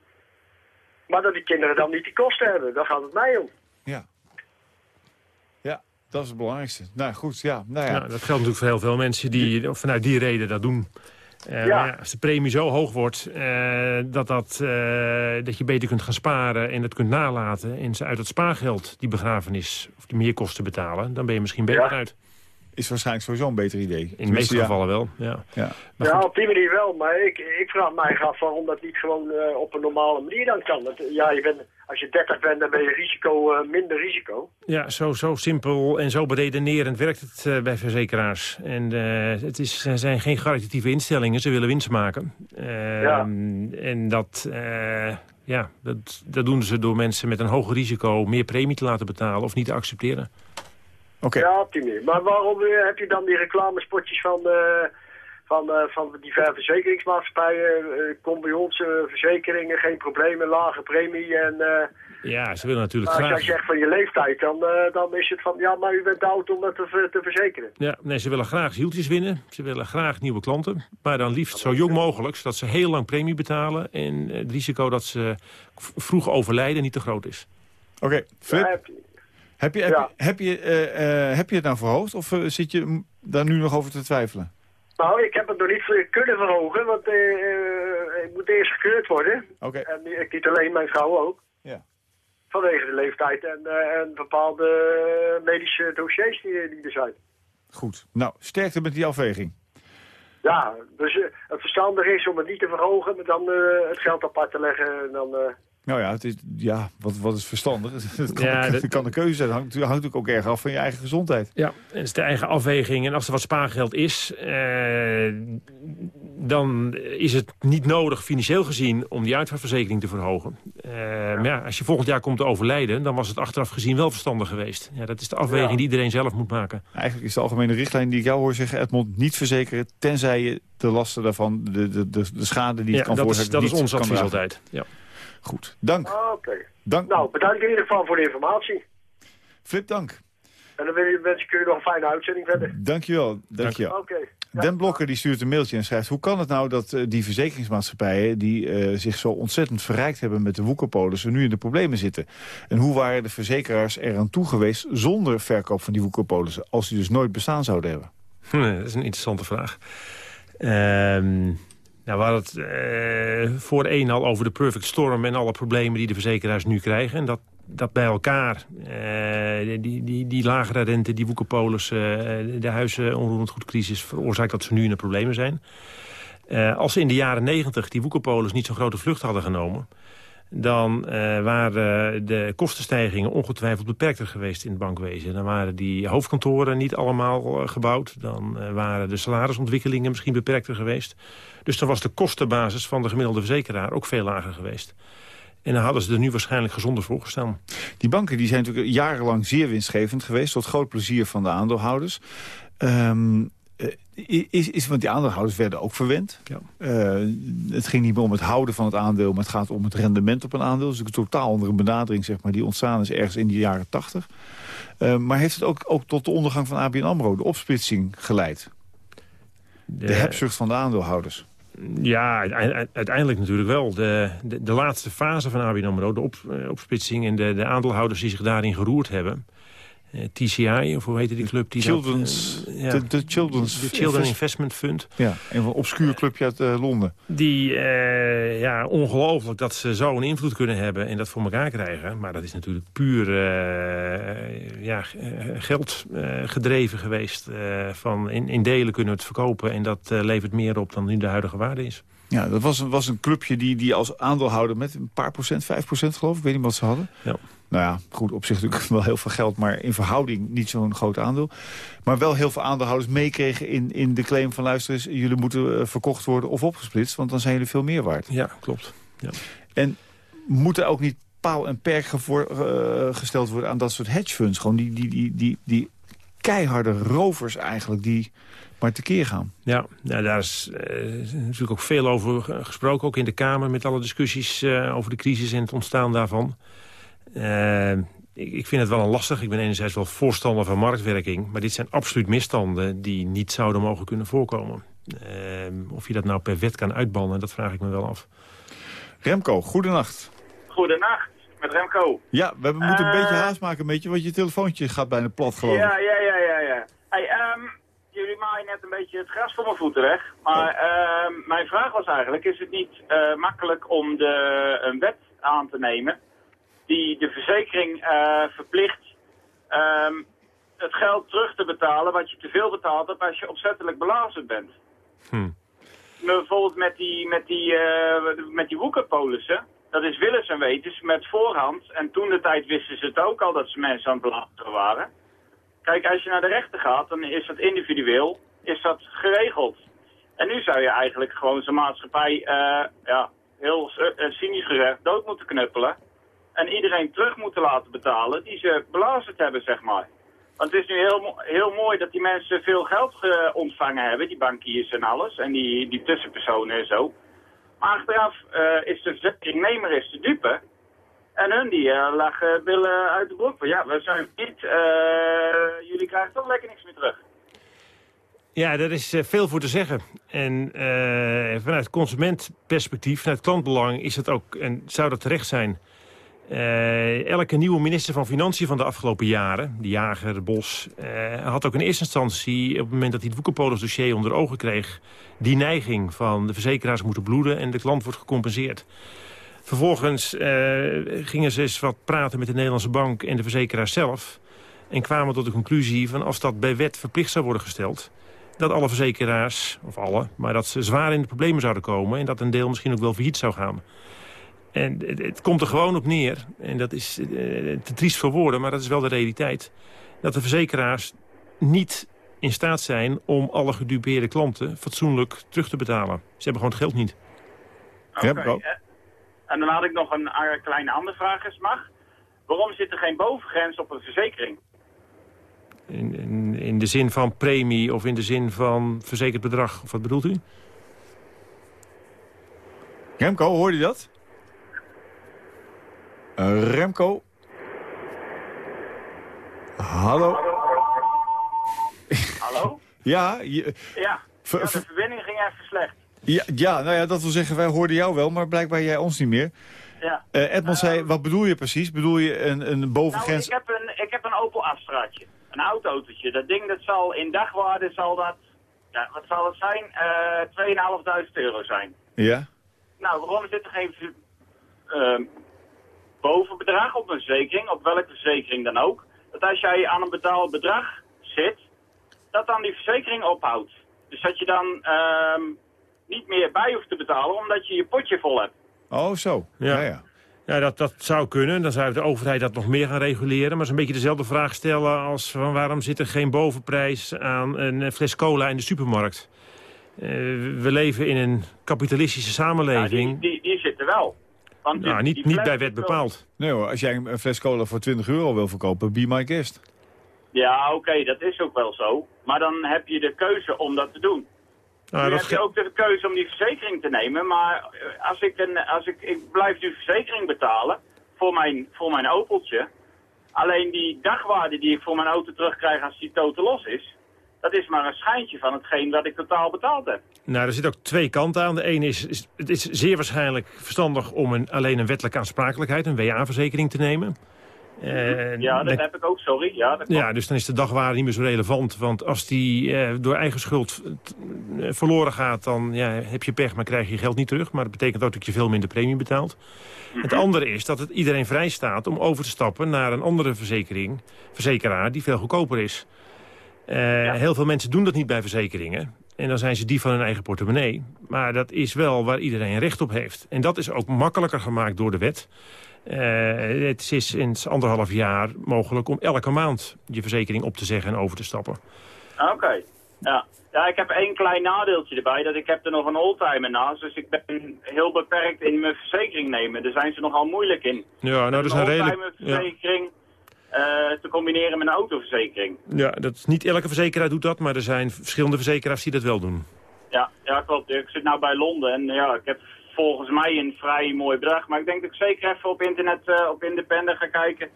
Maar dat die kinderen dan niet die kosten hebben, daar gaat het mij om. Ja. Dat is het belangrijkste. Nou goed, ja. Nou ja. Ja, dat geldt natuurlijk voor heel veel mensen die vanuit die reden dat doen. Eh, Ja. maar ja, als de premie zo hoog wordt eh, dat, dat, eh, dat je beter kunt gaan sparen en het kunt nalaten... en ze uit het spaargeld die begrafenis of die meerkosten betalen... dan ben je misschien beter Ja. uit. Is waarschijnlijk sowieso een beter idee. In de meeste ja. gevallen wel, ja. Ja. Maar ja, goed. op die manier wel, maar ik, ik vraag mij af waarom dat niet gewoon eh, op een normale manier dan kan. Eh, ja, je bent, als je 30 bent, dan ben je risico, eh, minder risico. Ja, zo, zo simpel en zo beredenerend werkt het eh, bij verzekeraars. En eh, het is, zijn geen caritatieve instellingen, ze willen winst maken. Ja. En dat, eh, ja, dat, dat doen ze door mensen met een hoger risico... meer premie te laten betalen of niet te accepteren. Oké. Ja, op die manier. Maar waarom heb je dan die reclamespotjes van, eh, van, eh, van die ver- verzekeringsmaatschappijen? eh kom bij ons, eh, verzekeringen, geen problemen, lage premie. En eh, Ja, ze willen natuurlijk als jij graag... zegt van je leeftijd, dan, eh, dan is het van ja, maar u bent oud om dat te, te verzekeren. Ja, nee, ze willen graag zieltjes winnen. Ze willen graag nieuwe klanten. Maar dan liefst zo jong mogelijk, zodat ze heel lang premie betalen. En het risico dat ze vroeg overlijden niet te groot is. Oké, Flip, Ja, heb je- heb, je, heb, Ja. je, heb, je, eh, eh, heb je het nou verhoogd of zit je daar nu nog over te twijfelen? Nou, ik heb het nog niet kunnen verhogen, want eh, eh, ik moet eerst gekeurd worden. Oké, En ik niet alleen, mijn vrouw ook. ja. Vanwege de leeftijd en, eh, en bepaalde medische dossiers die, die er zijn. Goed. Nou, sterkte met die afweging. Ja, dus eh, het verstandig is om het niet te verhogen, maar dan eh, het geld apart te leggen. En dan, eh, Nou ja, het is, ja wat, wat is verstandig? Het kan, Ja, dat- kan een keuze zijn. Het hangt, hangt natuurlijk ook erg af van je eigen gezondheid. Ja, en het is de eigen afweging. En als er wat spaargeld is, eh, dan is het niet nodig financieel gezien om die uitvaartverzekering te verhogen. Eh, Maar ja, als je volgend jaar komt te overlijden, dan was het achteraf gezien wel verstandig geweest. Ja, dat is de afweging Ja. die iedereen zelf moet maken. Eigenlijk is de algemene richtlijn die ik jou hoor zeggen... Edmond, niet verzekeren, tenzij je de lasten daarvan... de, de, de, de schade die het kan dat is, dat is ons advies altijd. Ja. Goed. Dank. ah, Oké. dank. Nou, bedankt in ieder geval voor de informatie. Flip, dank. En dan wil je- wens ik jullie nog een fijne uitzending verder. Dankjewel. Dankjewel. Oké. Ja. Den Blokker die stuurt een mailtje en schrijft... hoe kan het nou dat eh, die verzekeringsmaatschappijen... die eh, zich zo ontzettend verrijkt hebben met de woekerpolissen... nu in de problemen zitten? En hoe waren de verzekeraars eraan toe geweest... zonder verkoop van die woekerpolissen... als die dus nooit bestaan zouden hebben? dat is een interessante vraag. Ehm, nou, we hadden het eh, voor een al over de perfect storm... en alle problemen die de verzekeraars nu krijgen. En dat, dat bij elkaar, eh, die, die, die lagere rente, die woekerpolis... eh, de huizen onroerend goedcrisis veroorzaakt dat ze nu in de problemen zijn. Eh, als ze in de jaren negentig die woekerpolis niet zo'n grote vlucht hadden genomen... dan eh, waren de kostenstijgingen ongetwijfeld beperkter geweest in het bankwezen. Dan waren die hoofdkantoren niet allemaal eh, gebouwd. Dan eh, waren de salarisontwikkelingen misschien beperkter geweest. Dus dan was de kostenbasis van de gemiddelde verzekeraar ook veel lager geweest. En dan hadden ze er nu waarschijnlijk gezonder voor gestaan. Die banken die zijn natuurlijk jarenlang zeer winstgevend geweest... tot groot plezier van de aandeelhouders. Eh, is, is, want die aandeelhouders werden ook verwend. Ja. Eh, het ging niet meer om het houden van het aandeel... maar het gaat om het rendement op een aandeel. Dus een totaal andere benadering zeg maar, die ontstaan is ergens in de jaren tachtig. maar heeft het ook, ook tot de ondergang van ABN AMRO, de opsplitsing, geleid? De, hebzucht van de aandeelhouders. Ja, uite- uiteindelijk natuurlijk wel. De, de, de laatste fase van ABN AMRO, de op, eh, opsplitsing... en de, de aandeelhouders die zich daarin geroerd hebben... Eh, TCI, of hoe heette die club? Die Children's, dat, eh, ja, de, de Children's de Children Investment Fund. Ja, een obscuur clubje uit eh, Londen. Die, ja, ongelooflijk dat ze zo een invloed kunnen hebben en dat voor elkaar krijgen. Maar dat is natuurlijk puur ja, geld gedreven geweest. van in, in delen kunnen we het verkopen en dat levert meer op dan nu de huidige waarde is. Ja, dat was een, was een clubje die, die als aandeelhouder met een paar procent, vijf procent geloof ik, weet niet wat ze hadden. Ja. Nou ja, goed, op zich natuurlijk wel heel veel geld, maar in verhouding niet zo'n groot aandeel. Maar wel heel veel aandeelhouders meekregen in, in de claim van luister eens, jullie moeten eh, verkocht worden of opgesplitst, want dan zijn jullie veel meer waard. Ja, klopt. Ja. En moet er ook niet paal en perk gevoor- eh, gesteld worden aan dat soort hedge funds? Gewoon die, die, die, die, die keiharde rovers eigenlijk die maar tekeer gaan. Ja, nou, daar is eh, natuurlijk ook veel over ge- gesproken. Ook in de Kamer met alle discussies over de crisis en het ontstaan daarvan. Eh, ik, ik vind het wel een lastig. Ik ben enerzijds wel voorstander van marktwerking. Maar dit zijn absoluut misstanden die niet zouden mogen kunnen voorkomen. Eh, of je dat nou per wet kan uitbannen, dat vraag ik me wel af. Remco, goedenacht. Goedenacht, met Remco. Ja, we hebben- moeten een Eh. beetje haast maken een beetje, want je telefoontje gaat bijna plat geloof ik. Ja, ja, ja, ja, ja. Hey, ehm, jullie maaien net een beetje het gras voor mijn voeten weg. Maar ehm, mijn vraag was eigenlijk, is het niet eh, makkelijk om de, een wet aan te nemen die de verzekering eh, verplicht ehm, het geld terug te betalen wat je te veel betaald hebt als je opzettelijk belazerd bent? Hm. Bijvoorbeeld met die, met die, eh, met die woekerpolissen. Dat is willens en wetens met voorhand. En toen de tijd wisten ze het ook al dat ze mensen aan het belasteren waren. Kijk, als je naar de rechter gaat, dan is dat individueel, is dat geregeld. En nu zou je eigenlijk gewoon zo'n maatschappij, eh, ja, heel cynisch gezegd, dood moeten knuppelen. En iedereen terug moeten laten betalen die ze belazerd hebben, zeg maar. Want het is nu heel, heel mooi dat die mensen veel geld eh, ontvangen hebben, die bankiers en alles, en die, die tussenpersonen en zo. Maar achteraf eh, is de verzekeringnemer is de dupe. En hun die eh, lachen billen uit de broek ja, we zijn niet, jullie krijgen toch lekker niks meer terug. Ja, daar is veel voor te zeggen. En vanuit consumentperspectief, vanuit klantbelang, is het ook, en zou dat terecht zijn... eh, elke nieuwe minister van Financiën van de afgelopen jaren, de jager, Bos... eh, had ook in eerste instantie, op het moment dat hij het Woekerpolis dossier onder ogen kreeg... die neiging van de verzekeraars moeten bloeden en de klant wordt gecompenseerd. Vervolgens eh, gingen ze eens wat praten met de Nederlandse bank en de verzekeraar zelf... en kwamen tot de conclusie van als dat bij wet verplicht zou worden gesteld dat alle verzekeraars, of alle, maar dat ze zwaar in de problemen zouden komen... en dat een deel misschien ook wel failliet zou gaan. En het, het komt er gewoon op neer, en dat is eh, te triest voor woorden... maar dat is wel de realiteit, dat de verzekeraars niet in staat zijn... om alle gedupeerde klanten fatsoenlijk terug te betalen. Ze hebben gewoon het geld niet. Oké, En dan had ik nog een kleine andere vraag, als mag. Waarom zit er geen bovengrens op een verzekering? In, in, in de zin van premie of in de zin van verzekerd bedrag. Of wat bedoelt u? Remco, hoor je dat? Remco? Hallo? Hallo? Ja, je- Ja, de ver- verbinding ging even slecht. ja, ja, nou ja, dat wil zeggen, wij hoorden jou wel, maar blijkbaar jij ons niet meer. Ja. Eh Edmond zei, wat bedoel je precies? Bedoel je een, een Nou, bovengrens? ik heb een, ik heb een Opel Astraatje. Een oud autootje. Dat ding dat zal in dagwaarde zal dat, ja, wat zal het zijn? Eh 2.500 euro zijn. Ja? Nou, waarom zit er geen ehm, bovenbedrag op een verzekering, op welke verzekering dan ook? Dat als jij aan een betaald bedrag zit, dat dan die verzekering ophoudt. Dus dat je dan ehm, niet meer bij hoeft te betalen, omdat je je potje vol hebt. Oh, zo. Ja. Ja, ja. Ja, dat, dat zou kunnen. Dan zou de overheid dat nog meer gaan reguleren. Maar het is een beetje dezelfde vraag stellen als van waarom zit er geen bovenprijs aan een fles cola in de supermarkt. Eh, we leven in een kapitalistische Ja, die, samenleving. die, die zitten wel. Want nou, niet, niet bij wet bepaald. Nee hoor, als jij een fles cola voor 20 euro wil verkopen, be my guest. Ja, oké, dat is ook wel zo. Maar dan heb je de keuze om dat te doen. Nou, nu dat heb je ook de keuze om die verzekering te nemen. Maar eh, als ik, een, als ik, ik blijf die verzekering betalen voor mijn, voor mijn Opeltje. Alleen die dagwaarde die ik voor mijn auto terugkrijg als die totaal los is. Dat is maar een schijntje van hetgeen wat ik totaal betaald heb. Nou, er zitten ook twee kanten aan. De ene is, is, het is zeer waarschijnlijk verstandig om een, alleen een wettelijke aansprakelijkheid, een WA-verzekering te nemen. Eh, Ja, dat dan- heb ik ook, sorry. Ja, dat ja, dus dan is de dagwaarde niet meer zo relevant. Want als die eh, door eigen schuld eh, verloren gaat... dan ja, heb je pech, maar krijg je je geld niet terug. Maar dat betekent ook dat je veel minder premie betaalt. Het andere is dat het iedereen vrij staat om over te stappen... naar een andere verzekering, verzekeraar die veel goedkoper is. Eh, Heel veel mensen doen dat niet bij verzekeringen. En dan zijn ze die van hun eigen portemonnee. Maar dat is wel waar iedereen recht op heeft. En dat is ook makkelijker gemaakt door de wet. Eh, het is sinds anderhalf jaar mogelijk om elke maand je verzekering op te zeggen en over te stappen. Ah, Oké, ja. Ja, ik heb één klein nadeeltje erbij, dat ik heb er nog een oldtimer naast. Dus ik ben heel beperkt in mijn verzekering nemen. Daar zijn ze nogal moeilijk in. Ja, nou, dat is een redelijk... Ja, eh, te combineren met een autoverzekering. ja, dat is niet elke verzekeraar doet dat, maar er zijn verschillende verzekeraars die dat wel doen. Ja, ja, klopt. Ik zit nou bij Londen en ja, ik heb volgens mij een vrij mooi bedrag. Maar ik denk dat ik zeker even op internet, eh, op Independent ga kijken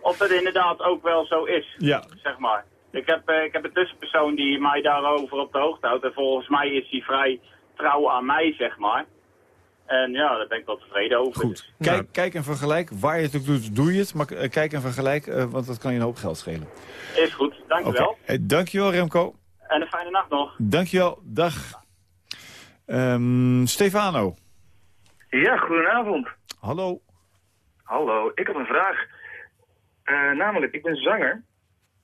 of dat inderdaad ook wel zo is. Ja. Zeg maar. Ik heb, eh, ik heb een tussenpersoon die mij daarover op de hoogte houdt. En volgens mij is hij vrij trouw aan mij, zeg maar. En ja, daar ben ik wel tevreden over. Goed. Dus, Kijk, Nou. kijk en vergelijk. Waar je het ook doet, doe je het. Maar eh, kijk en vergelijk, eh, want dat kan je een hoop geld schelen. is goed, Oké. dankjewel. Eh, dankjewel Remco. En een fijne nacht nog. Dankjewel. Dag. Ehm, Stefano. Ja, goedenavond. Hallo. Hallo, ik heb een vraag. Eh, namelijk, ik ben zanger.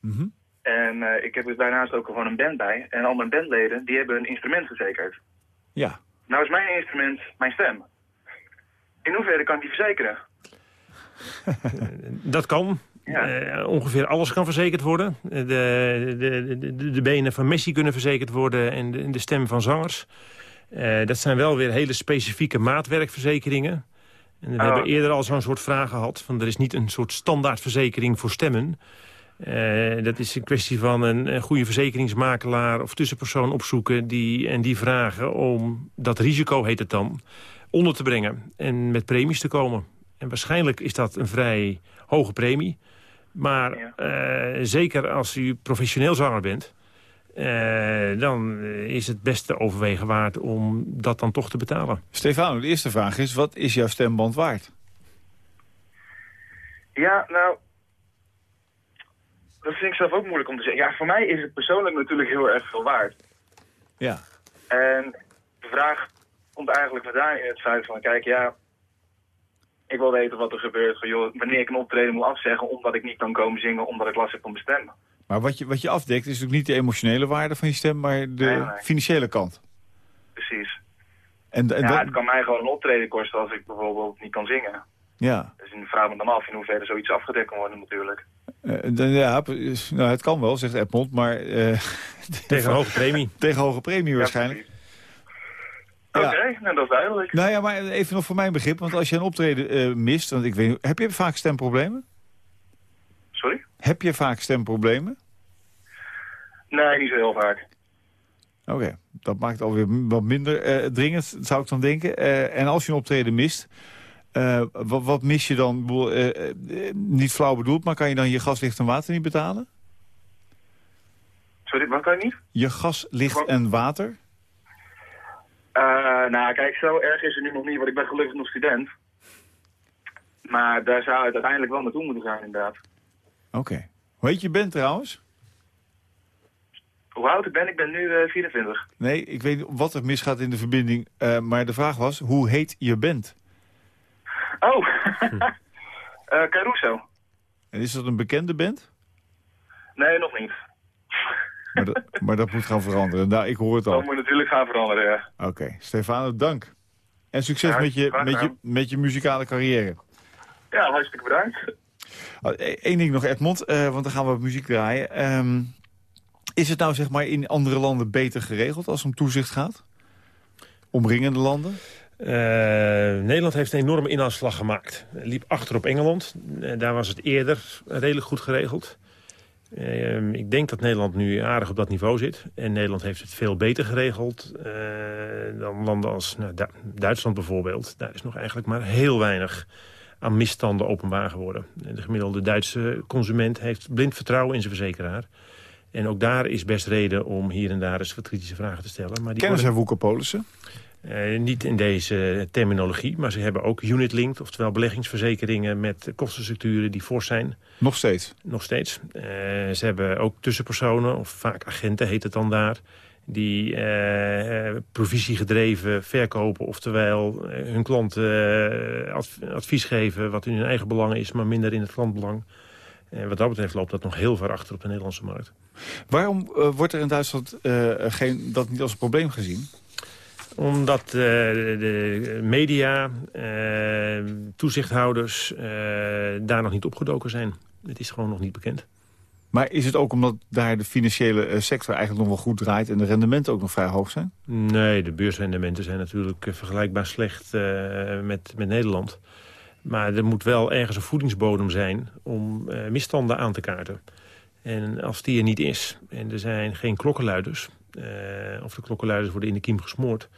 Mhm. En eh, ik heb dus daarnaast ook gewoon een band bij. En al mijn bandleden, die hebben een instrument verzekerd. Ja. Nou is mijn instrument mijn stem. In hoeverre kan ik die verzekeren? Dat kan. Ja. Eh, ongeveer alles kan verzekerd worden. De, de, de, de benen van Messi kunnen verzekerd worden en de, de stem van zangers. Eh, dat zijn wel weer hele specifieke maatwerkverzekeringen. En we Oh. hebben eerder al zo'n soort vraag gehad. Van er is niet een soort standaardverzekering voor stemmen. Eh, dat is een kwestie van een, een goede verzekeringsmakelaar of tussenpersoon opzoeken... Die, en die vragen om dat risico, heet het dan, onder te brengen. En met premies te komen. En waarschijnlijk is dat een vrij hoge premie. Maar Ja. eh, zeker als u professioneel zanger bent... eh, dan is het best te overwegen waard om dat dan toch te betalen. Stefano, de eerste vraag is, wat is jouw stemband waard? Ja, nou... Dat vind ik zelf ook moeilijk om te zeggen. Ja, voor mij is het persoonlijk natuurlijk heel erg veel waard. Ja. En de vraag komt eigenlijk vandaan in het feit van, kijk, ja, ik wil weten wat er gebeurt. Van, joh, wanneer ik een optreden moet afzeggen omdat ik niet kan komen zingen, omdat ik last heb van mijn stem. Maar wat je, wat je afdekt is natuurlijk niet de emotionele waarde van je stem, maar de Nee, nee. financiële kant. Precies. En, en Ja, dat- het kan mij gewoon een optreden kosten als ik bijvoorbeeld niet kan zingen. Ja. Dus ik vraag me dan af in hoeverre zoiets afgedekt kan worden natuurlijk. Eh, dan, ja, nou, het kan wel, zegt Edmond, maar eh, Tegen een hoge premie. tegen hoge premie waarschijnlijk. Ja, precies. Ja. Oké, nou dat is duidelijk. Nou ja, maar even nog voor mijn begrip, want als je een optreden eh, mist, want ik weet niet, heb je vaak stemproblemen? Sorry? Heb je vaak stemproblemen? Nee, niet zo heel vaak. Oké, dat maakt het alweer wat minder eh, dringend, zou ik dan denken. Eh, en als je een optreden mist, eh, wat, wat mis je dan? Eh, eh, niet flauw bedoeld, maar kan je dan je gas, licht en water niet betalen? Sorry, wat kan je niet? Je gas, licht en water? Nou, kijk, zo erg is het nu nog niet, want ik ben gelukkig nog student. Maar daar zou het uiteindelijk wel naartoe moeten gaan, inderdaad. Oké. Hoe heet je bent trouwens? Hoe oud ik ben? Ik ben nu eh, 24. Nee, ik weet niet wat er misgaat in de verbinding. maar de vraag was, hoe heet je bent? Oh, Eh, Caruso. En is dat een bekende band? Nee, nog niet. Maar, dat- maar dat moet gaan veranderen. Nou, ik hoor het Dat al. moet natuurlijk gaan veranderen, ja. Oké, Stefano, dank. En succes Ja, met, je, graag met, je, met je muzikale carrière. Ja, hartstikke bedankt. Eén ding nog, Edmond, eh, want dan gaan we muziek draaien. Ehm, is het nou zeg maar in andere landen beter geregeld als het om toezicht gaat? Omringende landen? Eh, Nederland heeft een enorme inhaalslag gemaakt. Liep achter op Engeland. Eh, daar was het eerder redelijk goed geregeld. Eh, ik denk dat Nederland nu aardig op dat niveau zit. En Nederland heeft het veel beter geregeld dan landen als nou, Du- Duitsland bijvoorbeeld. Daar is nog eigenlijk maar heel weinig aan misstanden openbaar geworden. De gemiddelde Duitse consument heeft blind vertrouwen in zijn verzekeraar. En ook daar is best reden om hier en daar eens wat kritische vragen te stellen. Maar die Kennen worden- zij woekerpolissen? Uh, niet in deze terminologie, maar ze hebben ook unit-linked... oftewel beleggingsverzekeringen met kostenstructuren die fors zijn. Nog steeds? Nog steeds. Uh, ze hebben ook tussenpersonen, of vaak agenten heet het dan daar... die uh, provisiegedreven verkopen, oftewel hun klanten advies geven... wat in hun eigen belang is, maar minder in het klantbelang. En wat dat betreft loopt dat nog heel ver achter op de Nederlandse markt. Waarom wordt er in Duitsland geen, dat niet als een probleem gezien? Omdat uh, de media, uh, toezichthouders uh, daar nog niet opgedoken zijn. Het is gewoon nog niet bekend. Maar is het ook omdat daar de financiële sector eigenlijk nog wel goed draait... en de rendementen ook nog vrij hoog zijn? Nee, de beursrendementen zijn natuurlijk vergelijkbaar slecht met, met Nederland. Maar er moet wel ergens een voedingsbodem zijn om misstanden aan te kaarten. En als die er niet is, en er zijn geen klokkenluiders... Uh, of de klokkenluiders worden in de kiem gesmoord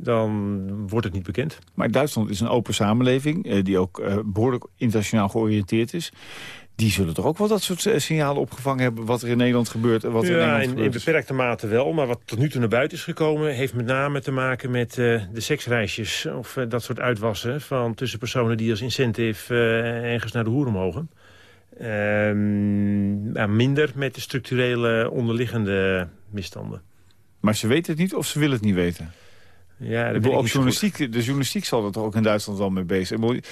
dan wordt het niet bekend. Maar Duitsland is een open samenleving... Uh, die ook uh, behoorlijk internationaal georiënteerd is. Die zullen toch ook wel dat soort signalen opgevangen hebben... wat er in Nederland gebeurt en wat ja, er in Nederland in, gebeurt? in beperkte mate wel. Maar wat tot nu toe naar buiten is gekomen... heeft met name te maken met de seksreisjes... of dat soort uitwassen van tussen personen die als incentive... ergens naar de hoeren mogen. Ehm, ja, minder met de structurele onderliggende misstanden. Maar ze weten het niet of ze willen het niet weten? Ja, ook journalistiek, de journalistiek zal er toch ook in Duitsland wel mee bezig. Je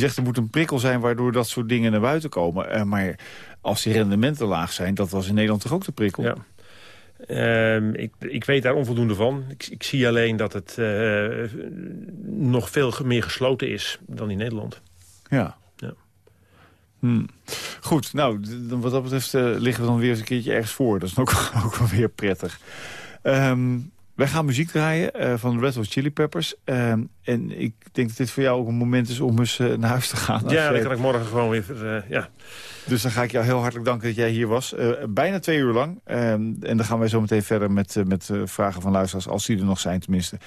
zegt er moet een prikkel zijn waardoor dat soort dingen naar buiten komen. maar als die rendementen laag zijn, dat was in Nederland toch ook de prikkel? Ja. Uh, ik, ik, weet daar onvoldoende van. Ik, ik zie alleen dat het uh, nog veel meer gesloten is dan in Nederland. Ja. ja. Hmm. Goed, nou, wat dat betreft uh, liggen we dan weer eens een keertje ergens voor. Dat is ook, ook wel weer prettig. Um, wij gaan muziek draaien uh, van de Red Hot Chili Peppers. Uh, en ik denk dat dit voor jou ook een moment is om eens uh, naar huis te gaan. Ja, dan kan ik morgen gewoon weer... ja. Dus dan ga ik jou heel hartelijk danken dat jij hier was. bijna twee uur lang. en dan gaan wij zo meteen verder met, met vragen van luisteraars... als die er nog zijn tenminste,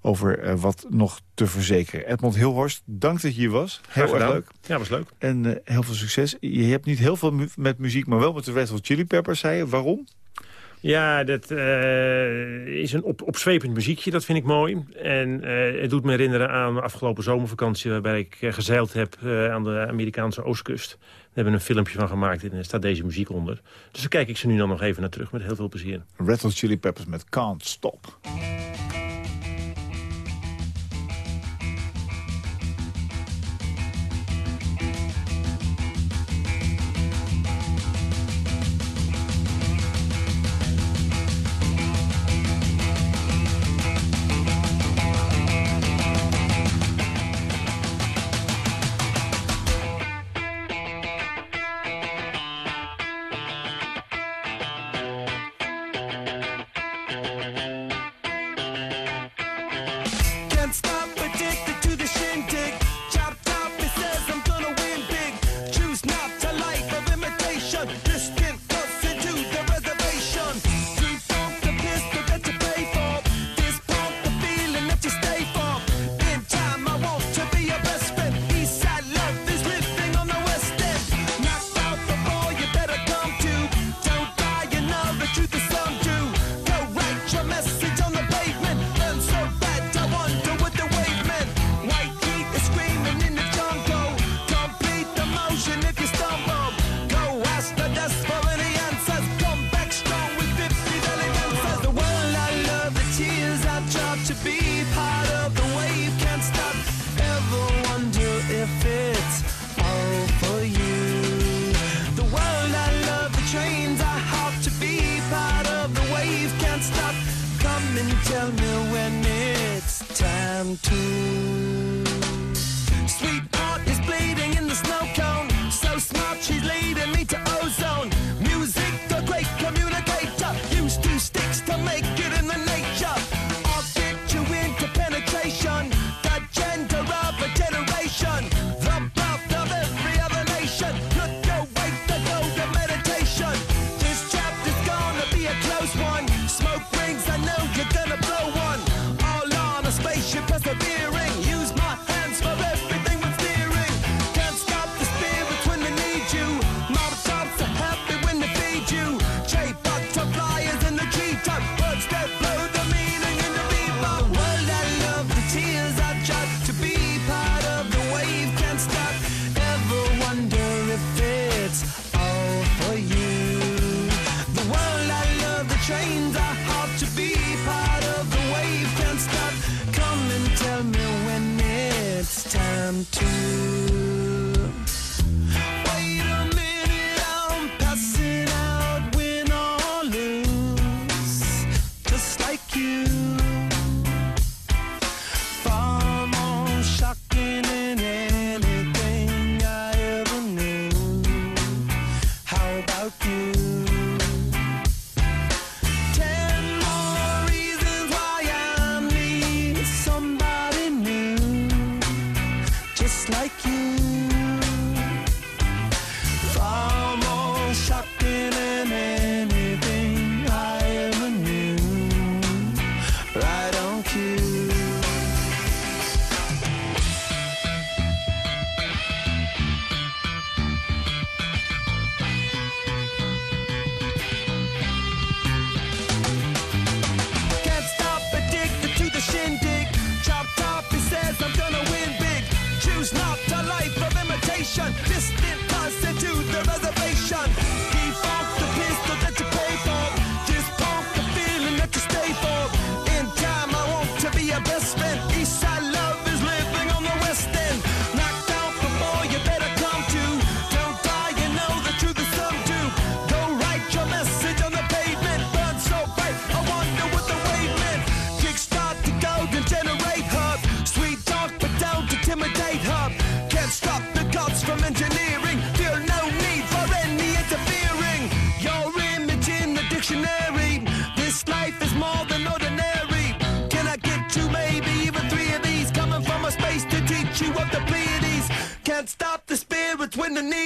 over wat nog te verzekeren. Edmond Hilhorst, dank dat je hier was. Heel erg leuk. Ja, was leuk. En heel veel succes. Je hebt niet heel veel mu met muziek, maar wel met de Red Hot Chili Peppers, zei je. Waarom? Ja, dat uh, is een op, opzwepend muziekje, dat vind ik mooi. En uh, het doet me herinneren aan de afgelopen zomervakantie... waarbij ik uh, gezeild heb aan de Amerikaanse oostkust. We hebben een filmpje van gemaakt en daar staat deze muziek onder. Dus daar kijk ik ze nu dan nog even naar terug met heel veel plezier. Hot Chili Peppers met Can't Stop.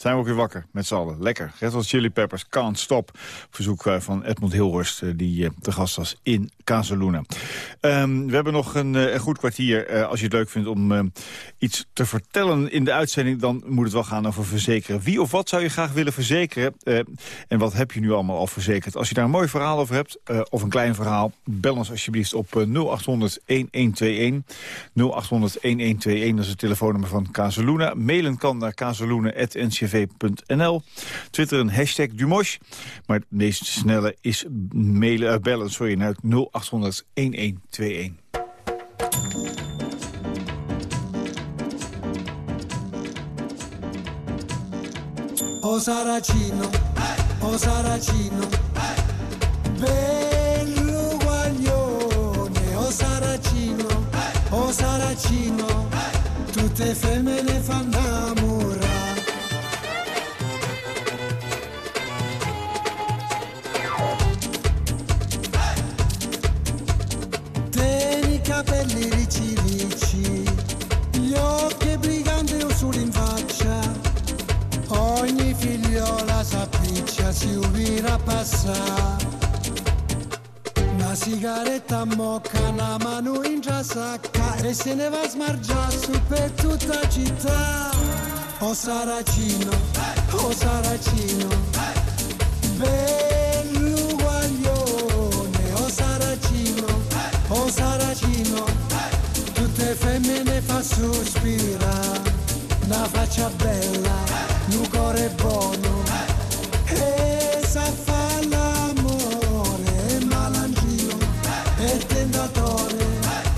zijn we ook weer wakker met z'n allen. Lekker. Red Hot Chili Peppers, Can't Stop. Verzoek eh, van Edmund Hilhorst, eh, die uh, te gast was in Casaluna. Um, we hebben nog een, een goed kwartier. als je het leuk vindt om iets te vertellen in de uitzending... dan moet het wel gaan over verzekeren. Wie of wat zou je graag willen verzekeren? en wat heb je nu allemaal al verzekerd? Als je daar een mooi verhaal over hebt, of een klein verhaal... bel ons alsjeblieft op 0800-1121. 0800-1121, dat is het telefoonnummer van Casaluna. Mailen kan naar casaluna.ncv.nl. Twitter een hashtag Dumosh. Maar het meest snelle is mailen, uh, bellen sorry, naar 0800 1121. O Saracino, o Saracino, bello guaglione, o Saracino, o Saracino, tutte femmine fanno capelli ricci ricci, gli occhi briganti usuri in faccia, ogni figliola s'appiccia, si ubira passa. Una sigaretta mocca, una mano in già e se ne va a smargiare su per tutta città. O oh Saracino, o oh Saracino, bello sospirare, una faccia bella, un cuore buono, e sa fa l'amore, malangino e tentatore,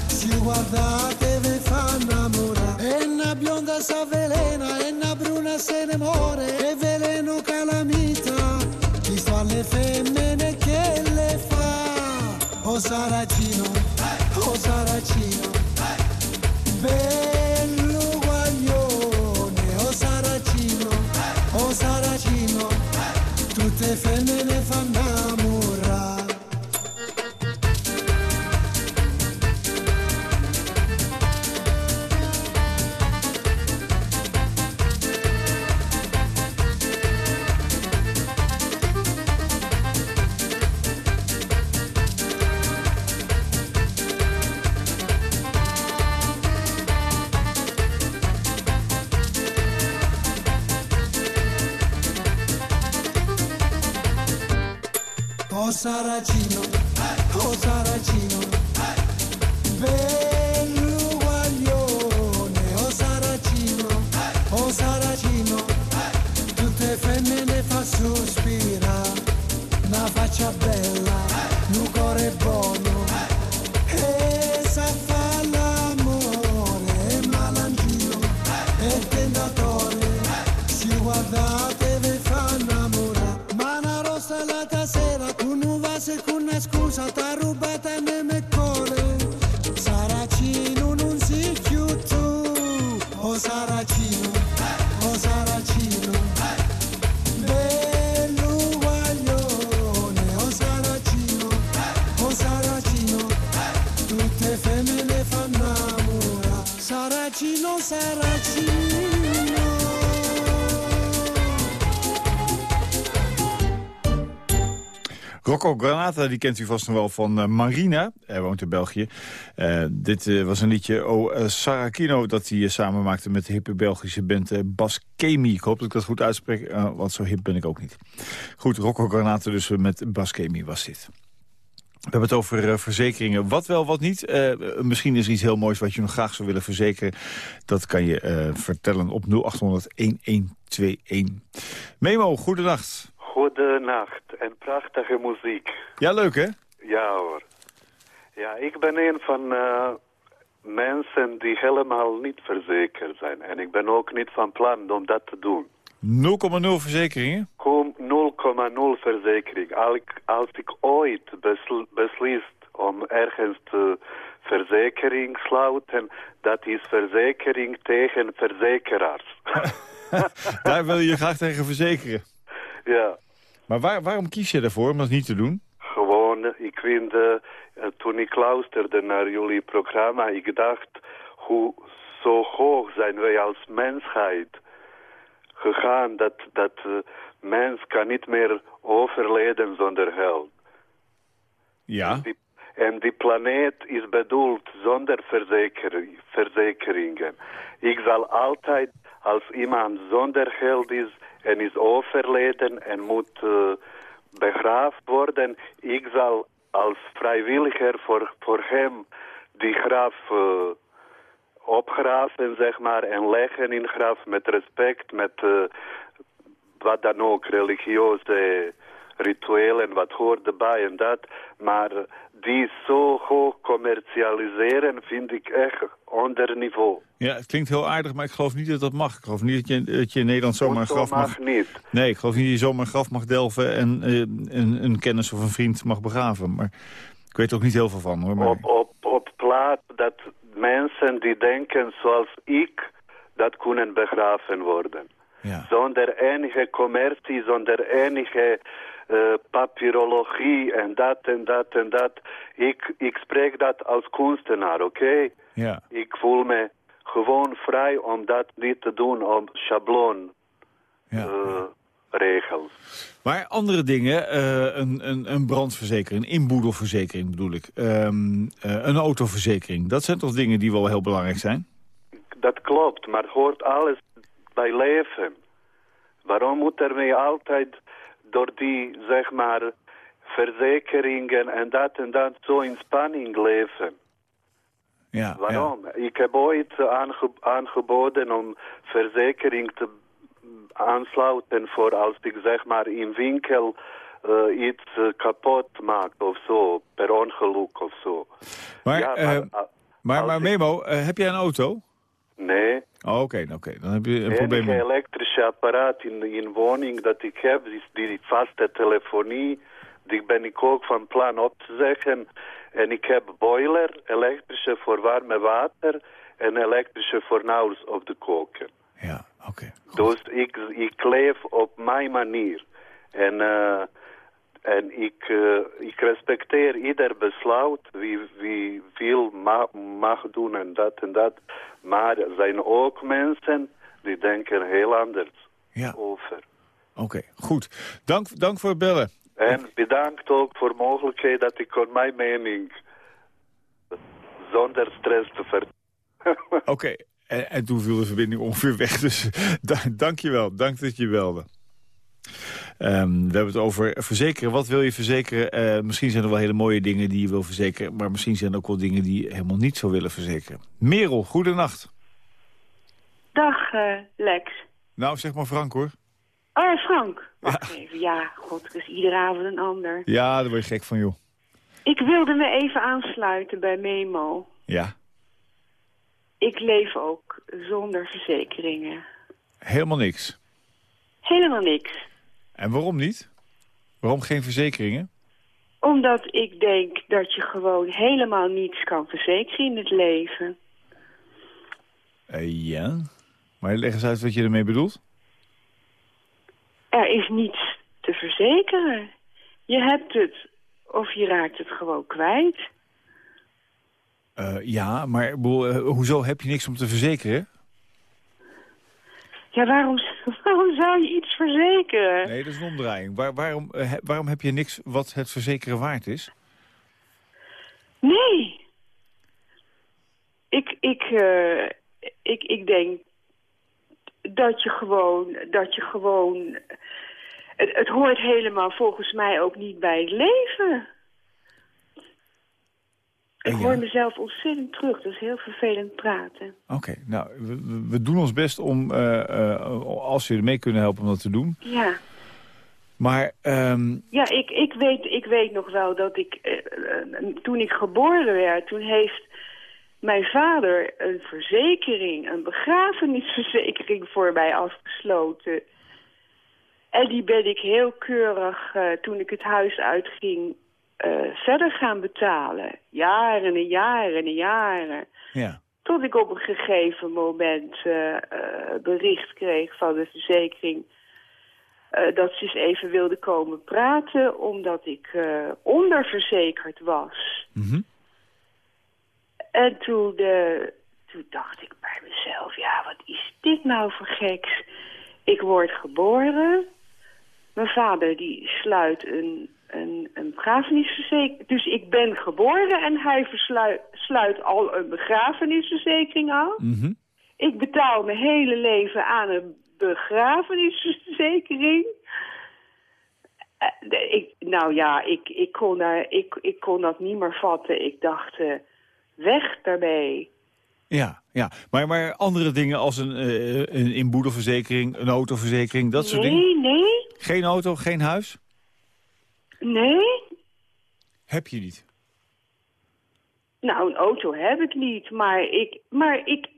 si guardate ve fa innamorare, e una bionda s'avvelena, e una bruna se ne muore, e veleno calamita, chi fa le femmine che le fa, o Saracino, o Saracino, una scusa t'ha Rocco Granata, die kent u vast nog wel van eh, Marina. Hij woont in België. Eh, dit eh, was een liedje O Sarakino dat hij samen maakte met de hippe Belgische band eh, Bas Kemi. Ik hoop dat ik dat goed uitspreek, want zo hip ben ik ook niet. Goed, Rocco Granata dus met Bas Kemi was dit. We hebben het over verzekeringen. Wat wel, wat niet. Misschien is er iets heel moois wat je nog graag zou willen verzekeren. Dat kan je vertellen op 0800-1121. Memo, goedenacht. Goedenacht en prachtige muziek. Ja, leuk hè? Ja hoor. Ja, ik ben een van eh, mensen die helemaal niet verzekerd zijn. En ik ben ook niet van plan om dat te doen. 0,0 verzekeringen? Kom 0,0 verzekering. Als ik, ooit besl beslist om ergens te verzekering sluiten, dat is verzekering tegen verzekeraars. Daar wil je graag tegen verzekeren. Ja. Maar waar, waarom kies je ervoor om dat niet te doen? Gewoon, ik vind, eh, toen ik luisterde naar jullie programma, ik dacht, hoe zo hoog zijn wij als mensheid gegaan, dat, dat eh, mens kan niet meer overleden zonder geld. Ja. Die, en die planeet is bedoeld zonder verzekering, verzekeringen. Ik zal altijd, als iemand zonder geld is en is overleden en moet uh, begraafd worden, ik zal als vrijwilliger voor, voor hem die graf uh, opgraven, zeg maar, en leggen in graf met respect, met uh, wat dan ook, religieuze rituelen, wat hoort erbij en dat. Maar die zo hoog commercialiseren vind ik echt onder niveau. Ja, het klinkt heel aardig, maar ik geloof niet dat dat mag. Ik geloof niet dat je, dat je in Nederland zomaar een graf mag... niet. Nee, ik geloof niet dat je zomaar een graf mag delven en uh, een, een, kennis of een vriend mag begraven. Maar ik weet er ook niet heel veel van, hoor. Maar... Op, op, op plaats dat mensen die denken zoals ik, dat kunnen begraven worden. Ja. Zonder enige commercie, zonder enige uh, papyrologie en dat en dat en dat. Ik, ik spreek dat als kunstenaar, oké? Okay? Ja. Ik voel me gewoon vrij om dat niet te doen op schabloon ja. uh, regels. Maar andere dingen, uh, een, een, een brandverzekering, een inboedelverzekering bedoel ik, um, een autoverzekering. Dat zijn toch dingen die wel heel belangrijk zijn? Dat klopt, maar hoort alles bij leven. Waarom moet er mee altijd door die, zeg maar, verzekeringen en dat en dat zo in spanning leven? Ja, Waarom? Ja. Ik heb ooit aange aangeboden om verzekering te aansluiten voor als ik zeg maar in winkel uh, iets uh, kapot maak of zo, per ongeluk of zo. Maar, ja, maar, uh, maar, maar Memo, heb jij een auto? Nee. Oh, Oké, okay, oké. Okay. Dan heb je een probleem. Het elektrische apparaat in, in woning dat ik heb, is die vaste telefonie. Die ben ik ook van plan op te zeggen. En ik heb boiler, elektrische voor warme water en elektrische voor nauws op de koken. Ja, oké. Okay, dus ik, ik leef op mijn manier. En, uh, en ik, uh, ik respecteer ieder besluit wie, wie wil ma mag doen en dat en dat. Maar er zijn ook mensen die denken heel anders ja. over. Oké, okay, goed. Dank, dank voor het bellen. En bedankt ook voor de mogelijkheid dat ik kon mijn mening zonder stress te vertellen. Oké, okay. en, en toen viel de verbinding ongeveer weg. Dus dank je wel. Dank dat je belde. Um, we hebben het over verzekeren. Wat wil je verzekeren? Uh, misschien zijn er wel hele mooie dingen die je wil verzekeren. Maar misschien zijn er ook wel dingen die je helemaal niet zou willen verzekeren. Merel, goedenacht. Dag, uh, Lex. Nou, zeg maar Frank hoor. Oh, Frank. Wacht ja. even. Ja, god, het is iedere avond een ander. Ja, daar word je gek van, joh. Ik wilde me even aansluiten bij Memo. Ja, Ik leef ook zonder verzekeringen. helemaal niks. Helemaal niks. En waarom niet? Waarom geen verzekeringen? Omdat ik denk dat je gewoon helemaal niets kan verzekeren in het leven. Eh, ja, maar leg eens uit wat je ermee bedoelt. Er is niets te verzekeren. Je hebt het of je raakt het gewoon kwijt. Eh, ja, maar eh, hoezo heb je niks om te verzekeren? Ja, waarom, waarom zou je iets verzekeren? Nee, dat is een omdraaiing. Waar, waarom, eh, he- waarom heb je niks wat het verzekeren waard is? Nee. Ik, ik, eh, ik, ik denk dat je gewoon, dat je gewoon, het, het hoort helemaal volgens mij ook niet bij het leven. Ik ja. hoor mezelf ontzettend terug, dat is heel vervelend praten. Oké, nou, we, doen ons best om, eh, eh, als we ermee kunnen helpen, om dat te doen. Ja, Maar, ehm, ja ik, ik, weet, ik weet nog wel dat ik, eh, toen ik geboren werd, toen heeft mijn vader een verzekering, een begrafenisverzekering voor mij afgesloten. En die ben ik heel keurig, toen ik het huis uitging, eh, verder gaan betalen. Jaren en jaren en jaren. ja. Tot ik op een gegeven moment eh, eh, bericht kreeg van de verzekering... eh, dat ze eens even wilde komen praten, omdat ik eh, onderverzekerd was. Mhm. En toen, eh, toen dacht ik bij mezelf, ja, wat is dit nou voor geks? Ik word geboren. Mijn vader die sluit een, een, een begrafenisverzekering. Dus ik ben geboren en hij versluit, sluit al een begrafenisverzekering af. Mhm. Ik betaal mijn hele leven aan een begrafenisverzekering. Eh, ik, nou ja, ik, ik, kon daar, ik, ik kon dat niet meer vatten. Ik dacht, eh, weg daarmee. Ja, ja. Maar, maar andere dingen als een, eh, een inboedelverzekering, een autoverzekering, dat soort dingen? Nee, nee, Geen auto, geen huis? Nee. Heb je niet? Nou, een auto heb ik niet, maar ik, maar ik,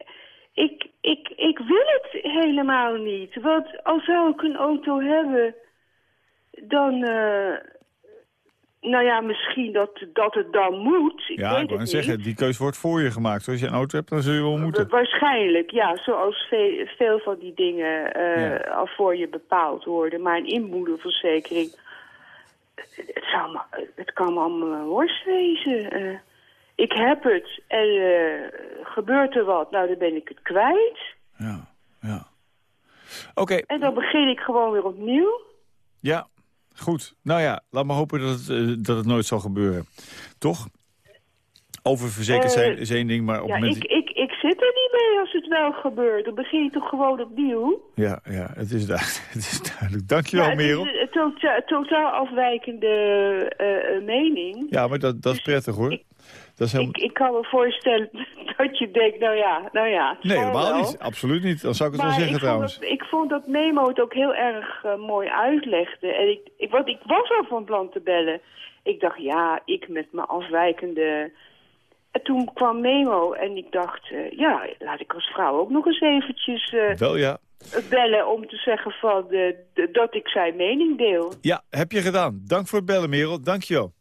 ik, ik, ik wil het helemaal niet. Want als zou ik een auto hebben, dan, eh, nou ja, misschien dat, dat het dan moet. Ik ja, weet ik wou zeggen, die keuze wordt voor je gemaakt. Als je een auto hebt, dan zul je wel moeten. Wa- Waarschijnlijk, ja, zoals veel, veel van die dingen eh, Ja. al voor je bepaald worden. Maar een inboedelverzekering, het, zou me, het kan me allemaal een worst wezen. Eh, ik heb het en eh, gebeurt er wat, nou dan ben ik het kwijt. Ja, ja. Oké, En dan begin ik gewoon weer opnieuw. ja, goed. Nou ja, laat maar hopen dat het, eh, dat het nooit zal gebeuren. Toch? Oververzekerd Eh, zijn is één ding, maar op Ja, het moment... ik, ik, ik zit er niet mee als het wel gebeurt. Dan begin je toch gewoon opnieuw. Ja, ja het, is duidelijk, het is duidelijk. Dankjewel, Ja, het is Merel. een tota- totaal afwijkende eh, eh, mening. Ja, maar dat, dat is prettig, hoor. Dat is helemaal... Ik, ik kan me voorstellen dat je denkt, nou ja, nou ja. Nee, helemaal wel. niet. Absoluut niet. Dan zou ik het Maar wel zeggen, ik trouwens. dat, ik vond dat Memo het ook heel erg eh, mooi uitlegde. En ik, ik, want ik was al van plan te bellen. Ik dacht, ja, ik met mijn afwijkende... En toen kwam Memo en ik dacht, eh, ja, laat ik als vrouw ook nog eens eventjes eh, Wel, ja. bellen om te zeggen van, eh, dat ik zijn mening deel. Ja, heb je gedaan. Dank voor het bellen, Merel. Dankjewel.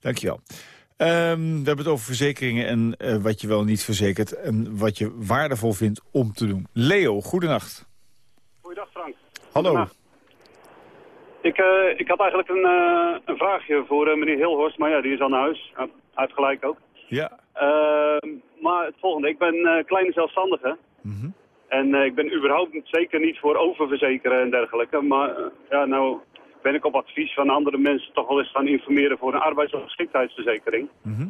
Dankjewel. Ehm we hebben het over verzekeringen en eh, wat je wel niet verzekert... en wat je waardevol vindt om te doen. Leo, goedenacht. Goeiedag Frank. Hallo. Goedenacht. Ik, eh, ik had eigenlijk een, eh, een vraagje voor meneer Hilhorst, maar ja, die is al naar huis. Uit- Uitgelijk ook. Ja. Eh, maar het volgende, ik ben eh, kleine zelfstandige. Mhm. En eh, ik ben überhaupt niet- zeker niet voor oververzekeren en dergelijke. Maar eh, ja, nou ben ik op advies van andere mensen toch wel eens gaan informeren voor een arbeidsongeschiktheidsverzekering. Mhm.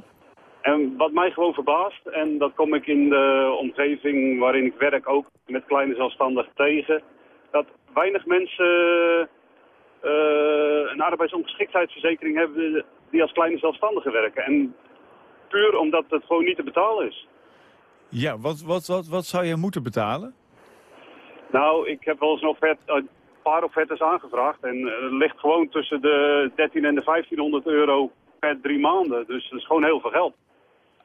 En wat mij gewoon verbaast, en dat kom ik in de omgeving waarin ik werk ook met kleine zelfstandigen tegen, dat weinig mensen een arbeidsongeschiktheidsverzekering hebben die als kleine zelfstandige werken. En puur omdat het gewoon niet te betalen is. Ja, wat, wat, wat, wat zou je moeten betalen? Nou, ik heb wel eens een, offerte, een paar offertes aangevraagd en eh, het ligt gewoon tussen de 13 en de 1500 euro per drie maanden. Dus dat is gewoon heel veel geld.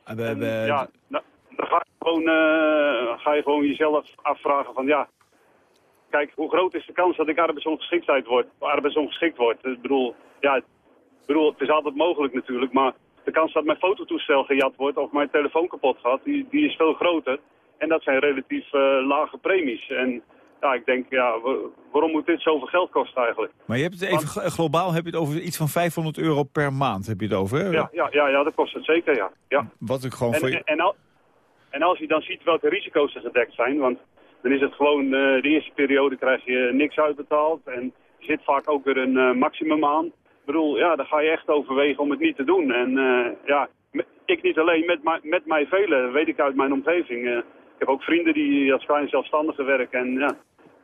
We, ja, dan, dan ga, je gewoon, uh, ga je gewoon jezelf afvragen van ja... Kijk, hoe groot is de kans dat ik arbeidsongeschiktheid word, arbeidsongeschikt word? Ik bedoel, ja, ik bedoel, het is altijd mogelijk natuurlijk, maar de kans dat mijn fototoestel gejat wordt of mijn telefoon kapot gaat, die, die is veel groter. En dat zijn relatief uh, lage premies. En ja, ik denk, ja, waarom moet dit zoveel geld kosten eigenlijk? Maar je hebt het even Want, globaal heb je het over iets van 500 euro per maand, heb je het over, hè? Ja, ja, ja, ja dat kost het zeker, ja. ja. Wat ik gewoon en, voor je... en, al, en als je dan ziet welke risico's er gedekt zijn, want dan is het gewoon, uh, de eerste periode krijg je niks uitbetaald en er zit vaak ook weer een uh, maximum aan. Bedoel, ja, dan ga je echt overwegen om het niet te doen. En uh, ja, ik niet alleen, met, met mij velen, weet ik uit mijn omgeving. ik heb ook vrienden die als kleine zelfstandigen werken en ja,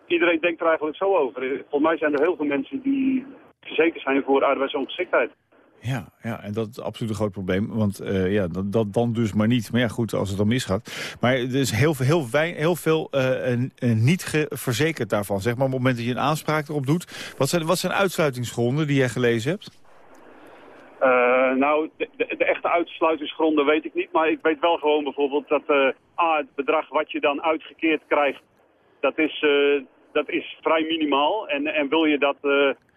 iedereen denkt er eigenlijk zo over. Volgens mij zijn er heel veel mensen die verzekerd zijn voor arbeidsongeschiktheid. Ja, ja, en dat is absoluut een groot probleem. Want uh, ja, dat, dat, dan dus maar niet. Maar ja, goed, als het dan misgaat. Maar er is heel, heel, heel veel uh, niet verzekerd daarvan. Zeg maar op het moment dat je een aanspraak erop doet. Wat zijn, wat zijn uitsluitingsgronden die jij gelezen hebt? nou, de, de, de, echte uitsluitingsgronden weet ik niet. Maar ik weet wel gewoon bijvoorbeeld dat A, het bedrag wat je dan uitgekeerd krijgt... dat is, dat is vrij minimaal. En, en wil je dat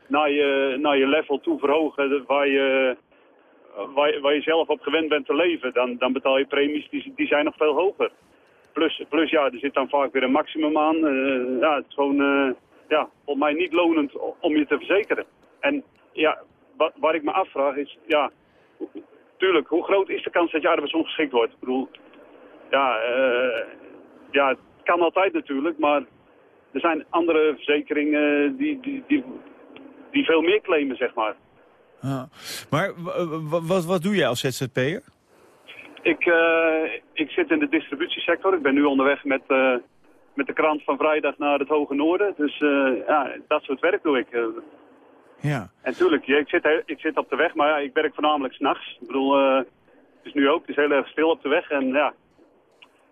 naar je, naar je level toe verhogen waar je, waar, waar je zelf op gewend bent te leven, dan, dan betaal je premies die, die zijn nog veel hoger. Plus, plus ja, er zit dan vaak weer een maximum aan. Uh, ja, het is gewoon, uh, ja, volgens mij niet lonend om je te verzekeren. En ja, wat, waar ik me afvraag is, ja, tuurlijk, hoe groot is de kans dat je arbeidsongeschikt wordt? Ik bedoel, ja, uh, ja, het kan altijd natuurlijk, maar er zijn andere verzekeringen die, die, die, die veel meer claimen, zeg maar. Ja. Maar wat, wat doe jij als ZZP'er? Ik, uh, ik zit in de distributiesector. Ik ben nu onderweg met, uh, met de krant van vrijdag naar het Hoge Noorden. Dus uh, ja, dat soort werk doe ik. Ja. En tuurlijk, ja, ik, zit, ik zit op de weg, maar ja, ik werk voornamelijk s'nachts. Ik bedoel, het is nu ook, het is heel erg stil op de weg. En ja,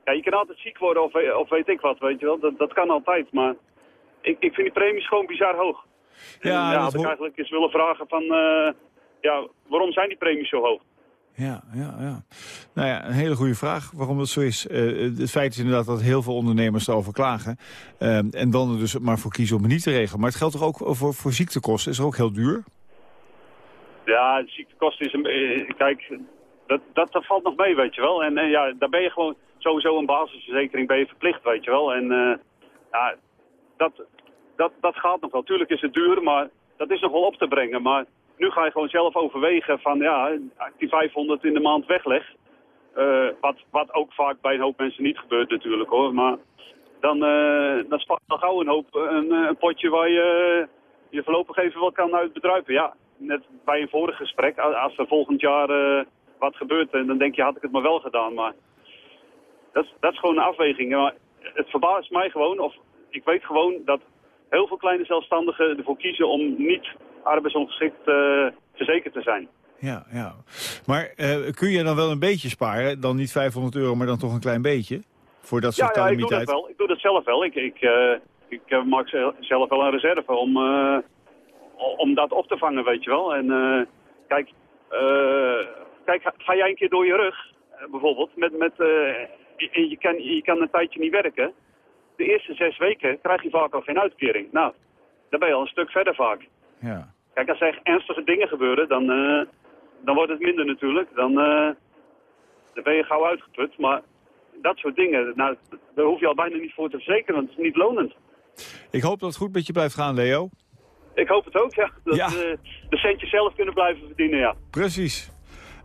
ja je kan altijd ziek worden of, of weet ik wat, weet je wel. Dat, dat kan altijd, maar ik, ik vind die premies gewoon bizar hoog. En, ja, had ik eigenlijk eens willen vragen van, uh, ja, waarom zijn die premies zo hoog? Ja, ja, ja. Nou ja, een hele goede vraag waarom dat zo is. Uh, het feit is inderdaad dat heel veel ondernemers erover klagen. Uh, en dan er dus maar voor kiezen om het niet te regelen. Maar het geldt toch ook voor, voor ziektekosten? Is er ook heel duur? Ja, ziektekosten is een... Kijk, dat, dat, dat valt nog mee, weet je wel. En, en ja, daar ben je gewoon sowieso een basisverzekering ben je verplicht, weet je wel. En ja, dat, dat, dat gaat nog wel. Tuurlijk is het duur, maar dat is nog wel op te brengen. Maar nu ga je gewoon zelf overwegen van, ja, die 500 in de maand wegleg. Uh, wat, wat ook vaak bij een hoop mensen niet gebeurt natuurlijk hoor. Maar dan, uh, dan spaart al gauw een hoop een, een, potje waar je je voorlopig even wel kan uitbedruipen. Ja, net bij een vorig gesprek, als er volgend jaar wat gebeurt, dan denk je had ik het maar wel gedaan. Maar dat, dat is gewoon een afweging. Maar het verbaast mij gewoon, of ik weet gewoon dat heel veel kleine zelfstandigen ervoor kiezen om niet arbeidsongeschikt uh, verzekerd te zijn. Ja, ja. Maar uh, kun je dan wel een beetje sparen? Dan niet 500 euro, maar dan toch een klein beetje? Voor dat soort ja, ja, ik doe dat wel. Ik doe dat zelf wel. Ik, ik, uh, ik maak zelf wel een reserve om, om dat op te vangen, weet je wel. En kijk, kijk, ga jij een keer door je rug, bijvoorbeeld, met, met, je, je, kan, je kan een tijdje niet werken de eerste zes weken krijg je vaak al geen uitkering. Nou, dan ben je al een stuk verder vaak. Ja. Kijk, als er ernstige dingen gebeuren, dan, uh, dan wordt het minder natuurlijk. Dan, uh, dan ben je gauw uitgeput. Maar dat soort dingen, nou, daar hoef je al bijna niet voor te verzekeren, want het is niet lonend. Ik hoop dat het goed met je blijft gaan, Leo. Ik hoop het ook, ja. Dat ja. Uh, de centjes zelf kunnen blijven verdienen, ja. Precies.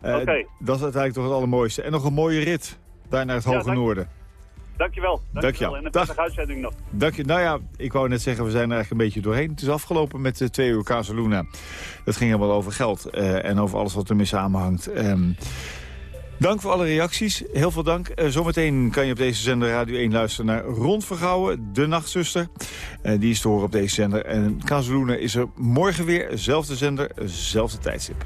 Okay. Dat is uiteindelijk toch het allermooiste. En nog een mooie rit daar naar het Hoge ja, Noorden. Dankjewel. Dankjewel. En een prettige uitzending nog. Dank je. Nou ja, ik wou net zeggen, we zijn er eigenlijk een beetje doorheen. Het is afgelopen met de twee uur Casaluna. Dat ging helemaal over geld uh, en over alles wat ermee samenhangt. Um, dank voor alle reacties. Heel veel dank. Uh, zometeen kan je op deze zender Radio 1 luisteren naar Rondvergouwen, de nachtzuster. Uh, die is te horen op deze zender. En Casaluna is er morgen weer. Zelfde zender, zelfde tijdstip.